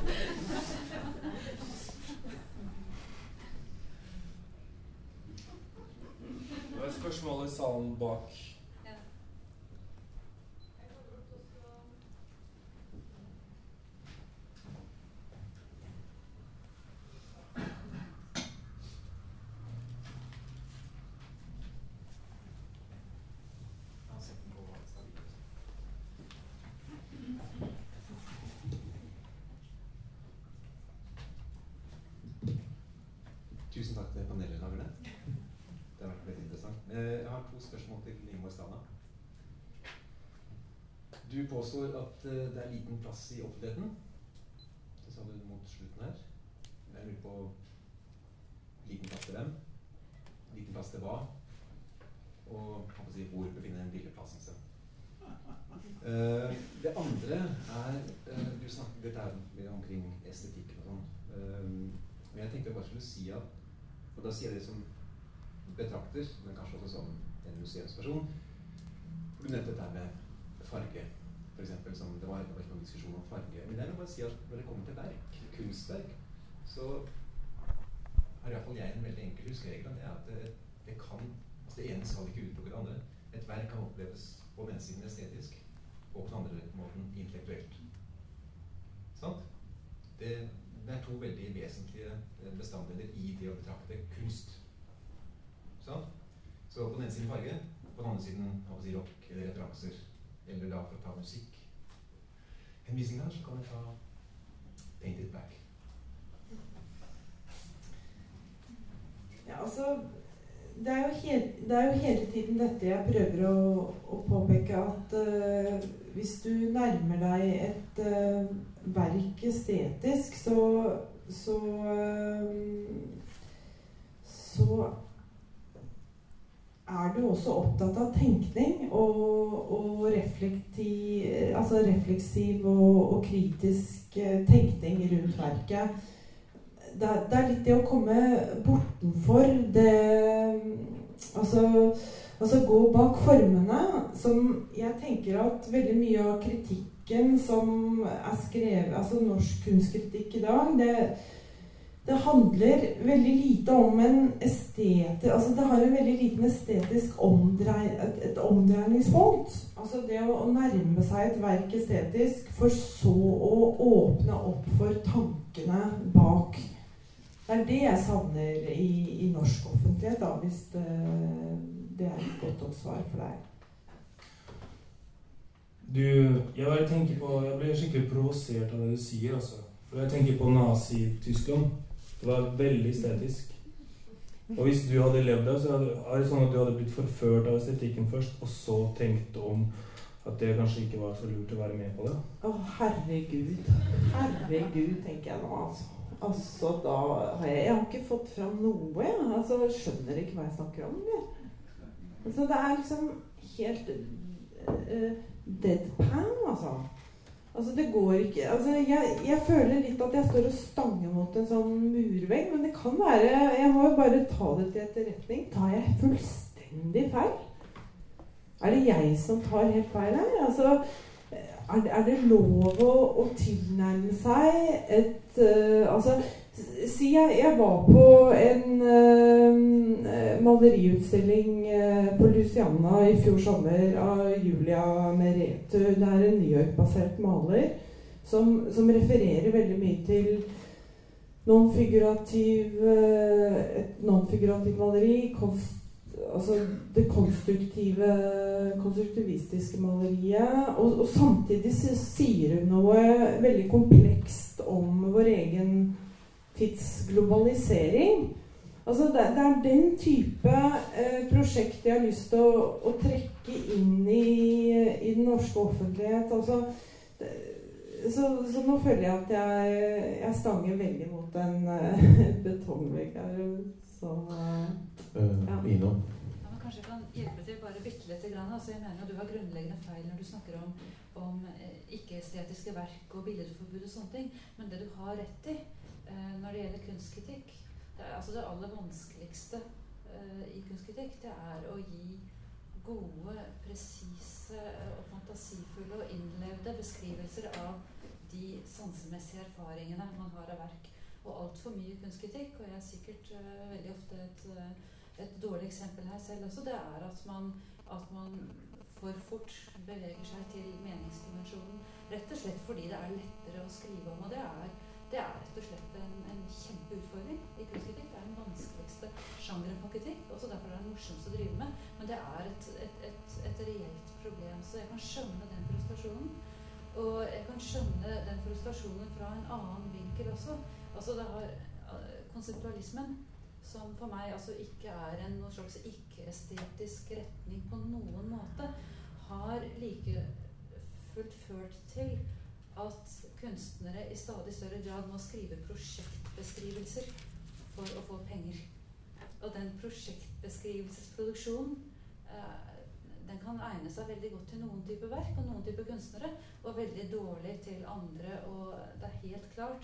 Det er spørsmål i salen bak. Ja. Tusen takk til panelddeltakerne. Det har vært veldig interessant. Eh, Jeg har to spørsmål til Ingeborg Stana. Du påstår at eh, det er liten plass i offentligheten. Det sa du mot slutten her. Jeg lurer på liten plass til hvem? Liten plass til hva? Og si, hvor befinner den lille plassen seg? Uh, det andre er uh, Du snakket litt her omkring estetikk og sånn. Uh, jeg tenkte jeg bare skulle si at Og da sier jeg det som betrakter, men kanskje også som en museumsperson. For du nevnte dette med farge, f.eks. som Det var, det var ikke noen diskusjon om farge. Men jeg å bare si at når det kommer til verk, kunstverk, så har iallfall jeg en veldig enkel huskeregel. Det er at det, det kan Altså det ene skal ikke utelukke det andre. Et verk kan oppleves på den ene siden estetisk, og på den andre måten intellektuelt. Sant? Det, det er to veldig vesentlige bestanddeler i det å betrakte kunst. Sant? Så på den ene siden farge, på den andre siden si, rock eller referanser. Eller da for å ta musikk. Henvisning her, så kan jeg ta Paint It Back. Ja, altså det er, hele, det er jo hele tiden dette jeg prøver å, å påpeke, at uh, hvis du nærmer deg et uh, verk estetisk, så så, uh, så er du også opptatt av tenkning og, og altså refleksiv og, og, kritisk eh, tenkning rundt verket. Det, det, er litt det å komme bortenfor det Altså, altså gå bak formene, som jeg tenker at veldig mye av kritikken som er skrevet Altså norsk kunstkritikk i dag, det det handler veldig lite om en estetisk Altså det har en veldig liten estetisk omdrei, et, et omdreiningspunkt. Altså det å, nærme seg et verk estetisk, for så å åpne opp for tankene bak. Det er det jeg savner i, i norsk offentlighet, da, hvis det, det, er et godt nok svar for deg. Du, jeg bare tenker på Jeg blir skikkelig provosert av det du sier, altså. For jeg tenker på Nazi-Tyskland. Det var veldig estetisk. Og hvis du hadde levd der, så er det sånn at du hadde blitt forført av estetikken først, og så tenkt om at det kanskje ikke var så lurt å være med på det? Å, herregud. Herregud, tenker jeg nå, altså. Altså, da har jeg Jeg har ikke fått fram noe, jeg. Altså, skjønner ikke hva jeg snakker om. Jeg. Altså, det er liksom helt uh, deadpan, altså. Altså, det går ikke altså, jeg, jeg, føler litt at jeg står og stanger mot en sånn murvegg, men det kan være Jeg må jo bare ta det til etterretning. Tar jeg fullstendig feil? Er det jeg som tar helt feil her? Altså, er, er det lov å, å tilnærme seg et uh, Altså, Si jeg, jeg, var på en uh, maleriutstilling uh, på Luciana i fjor sommer av Julia Meretu. Det er en New York-basert maler som, som, refererer veldig mye til non-figurativ uh, et non-figurativt maleri. Konst, altså det konstruktive, konstruktivistiske maleriet. Og, og samtidig sier hun noe veldig komplekst om vår egen tidsglobalisering. Altså det, det, er den type eh, prosjekt jeg har lyst til å, å trekke inn i, i, den norske offentlighet. Altså, det, så, så, nå føler jeg at jeg, jeg stanger veldig mot en eh, betongvegg her. Så eh, ja. Ina? Ja, man kanskje kan hjelpe til bare bitte lite grann. Altså, jeg mener at Du har grunnleggende feil når du snakker om, om eh, ikke-estetiske verk og billedforbud og sånne ting. Men det du har rett i, når det gjelder kunstkritikk det, er, altså det aller vanskeligste uh, i kunstkritikk, det er å gi gode, presise og fantasifulle og innlevde beskrivelser av de sansemessige erfaringene man har av verk. Og altfor mye kunstkritikk, og jeg er sikkert uh, veldig ofte et, et, dårlig eksempel her selv også, det er at man, at man for fort beveger seg til meningsdimensjonen. Rett og slett fordi det er lettere å skrive om. Og det er det er rett og slett en, en kjempeutfordring i kunstkritikk. Det er den vanskeligste sjangeren på kritikk. Også derfor er det morsomste å drive med. Men det er et, et, et, et, reelt problem. Så jeg kan skjønne den frustrasjonen. Og jeg kan skjønne den frustrasjonen fra en annen vinkel også. Altså det har uh, Konseptualismen, som for meg altså ikke er en noen slags ikke-estetisk retning på noen måte, har like fullt ført til at kunstnere i stadig større grad må skrive prosjektbeskrivelser for å få penger. Og den prosjektbeskrivelsesproduksjonen eh, den kan egne seg veldig godt til noen typer verk og noen typer kunstnere, og veldig dårlig til andre. Og det er helt klart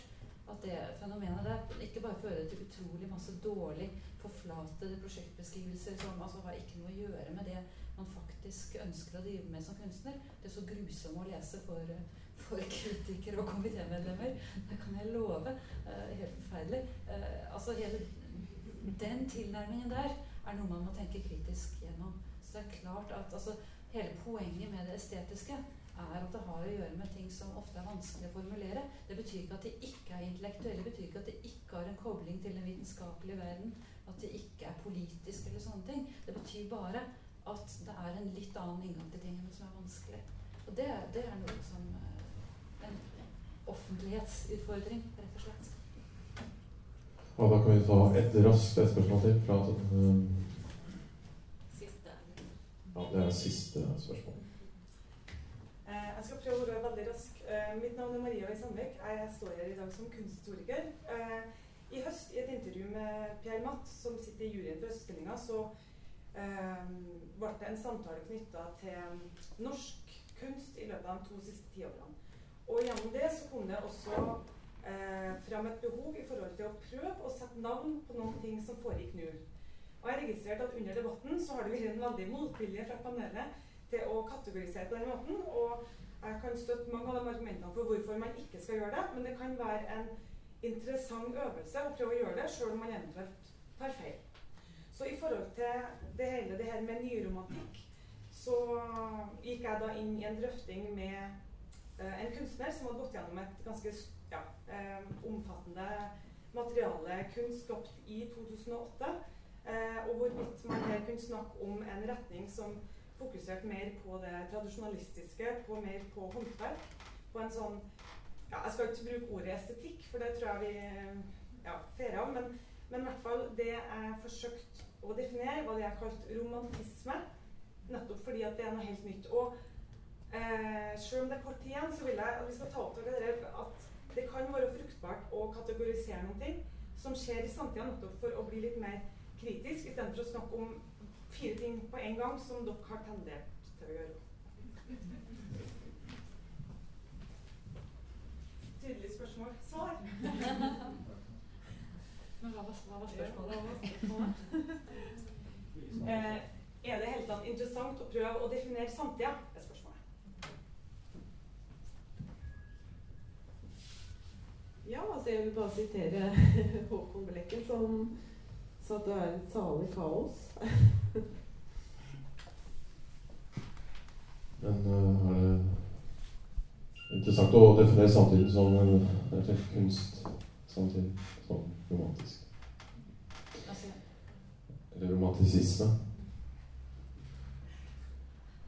at det fenomenet der ikke bare fører til utrolig masse dårlig forflatede prosjektbeskrivelser som altså har ikke noe å gjøre med det man faktisk ønsker å drive med som kunstner. Det er så grusomt å lese for for kritikere og komitémedlemmer. Det kan jeg love. Uh, helt forferdelig. Uh, altså hele Den tilnærmingen der er noe man må tenke kritisk gjennom. Så det er klart at altså, hele poenget med det estetiske er at det har å gjøre med ting som ofte er vanskelig å formulere. Det betyr ikke at de ikke er intellektuelle, det betyr ikke at de ikke har en kobling til den vitenskapelige verden, at de ikke er politiske eller sånne ting. Det betyr bare at det er en litt annen inngang til tingene som er vanskelig. Og det, det er noe som en offentlighetsutfordring, rett og slett. Og da kan vi ta et raskt et spørsmål til fra um, Siste. Ja, det er siste spørsmål. Eh, jeg skal prøve å være veldig rask. Eh, mitt navn er Maria Wei Sandvik. Jeg står her i dag som kunsthistoriker. Eh, I høst, i et intervju med Pierre Matt, som sitter i juryen for Høststillinga, så ble det en samtale knytta til norsk kunst i løpet av de to siste tiårene. Og gjennom det så kom det også eh, fram et behov i forhold til å prøve å sette navn på noen ting som foregikk nå. Og jeg registrerte at under debatten så har det vært en veldig motvilje fra panelet til å kategorisere på den måten. Og jeg kan støtte mange av de argumentene for hvorfor man ikke skal gjøre det, men det kan være en interessant øvelse å prøve å gjøre det, sjøl om man eventuelt tar feil. Så i forhold til det hele det her med nyromantikk, så gikk jeg da inn i en drøfting med en kunstner som hadde gått gjennom et ganske ja, eh, omfattende materiale kun i 2008, eh, og hvorvidt man her kunne snakke om en retning som fokuserte mer på det tradisjonalistiske, på mer på håndverk. På en sånn ja, Jeg skal ikke bruke ordet estetikk, for det tror jeg vi ja, feirer av. Men, men, hvert fall det jeg forsøkte å definere, var det jeg kalte romantisme. Nettopp fordi at det er noe helt nytt. Og eh, selv om det er kort tid igjen, så vil jeg at vi skal ta opp dere at det kan være fruktbart å kategorisere noen ting som skjer i samtida, nettopp for å bli litt mer kritisk, istedenfor å snakke om fire ting på en gang som dere har tendert til å gjøre. Tydelig spørsmål. Svar. Men hva var, hva var spørsmålet? eh, er det helt tatt interessant å prøve å definere samtida? er spørsmålet. Ja, altså jeg vil bare sitere Håkon Blekken, som sa at det er et salig kaos. Men uh, er det interessant å definere samtiden som en kunst samtidig som romantisk? Altså, Eller romantisisme?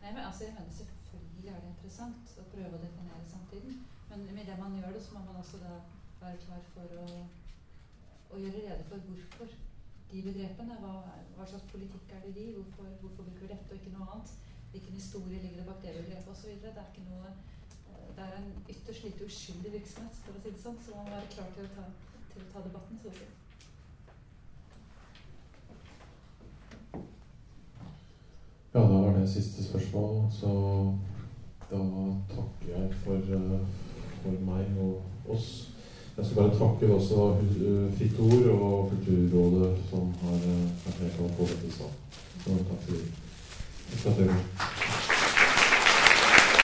nei, men altså, jeg mener selvfølgelig er det interessant å prøve å definere samtiden. Men med det man gjør det, så må man også da være klar for å, å gjøre rede for hvorfor de begrepene. Hva, hva, slags politikk er det de? Hvorfor, hvorfor bruker vi dette og ikke noe annet? Hvilken historie ligger det bak det begrepet osv. Det er ikke noe eh, det er en ytterst lite uskyldig virksomhet, for å si det sånn, så man må være klar til å ta, til å ta debatten. Så å. Ja, da var det siste spørsmål, så da takker jeg for, eh, for meg og oss. Jeg skal bare takke også Fritt Ord og Kulturrådet som har vært med på dette i. Takk for det. Takk.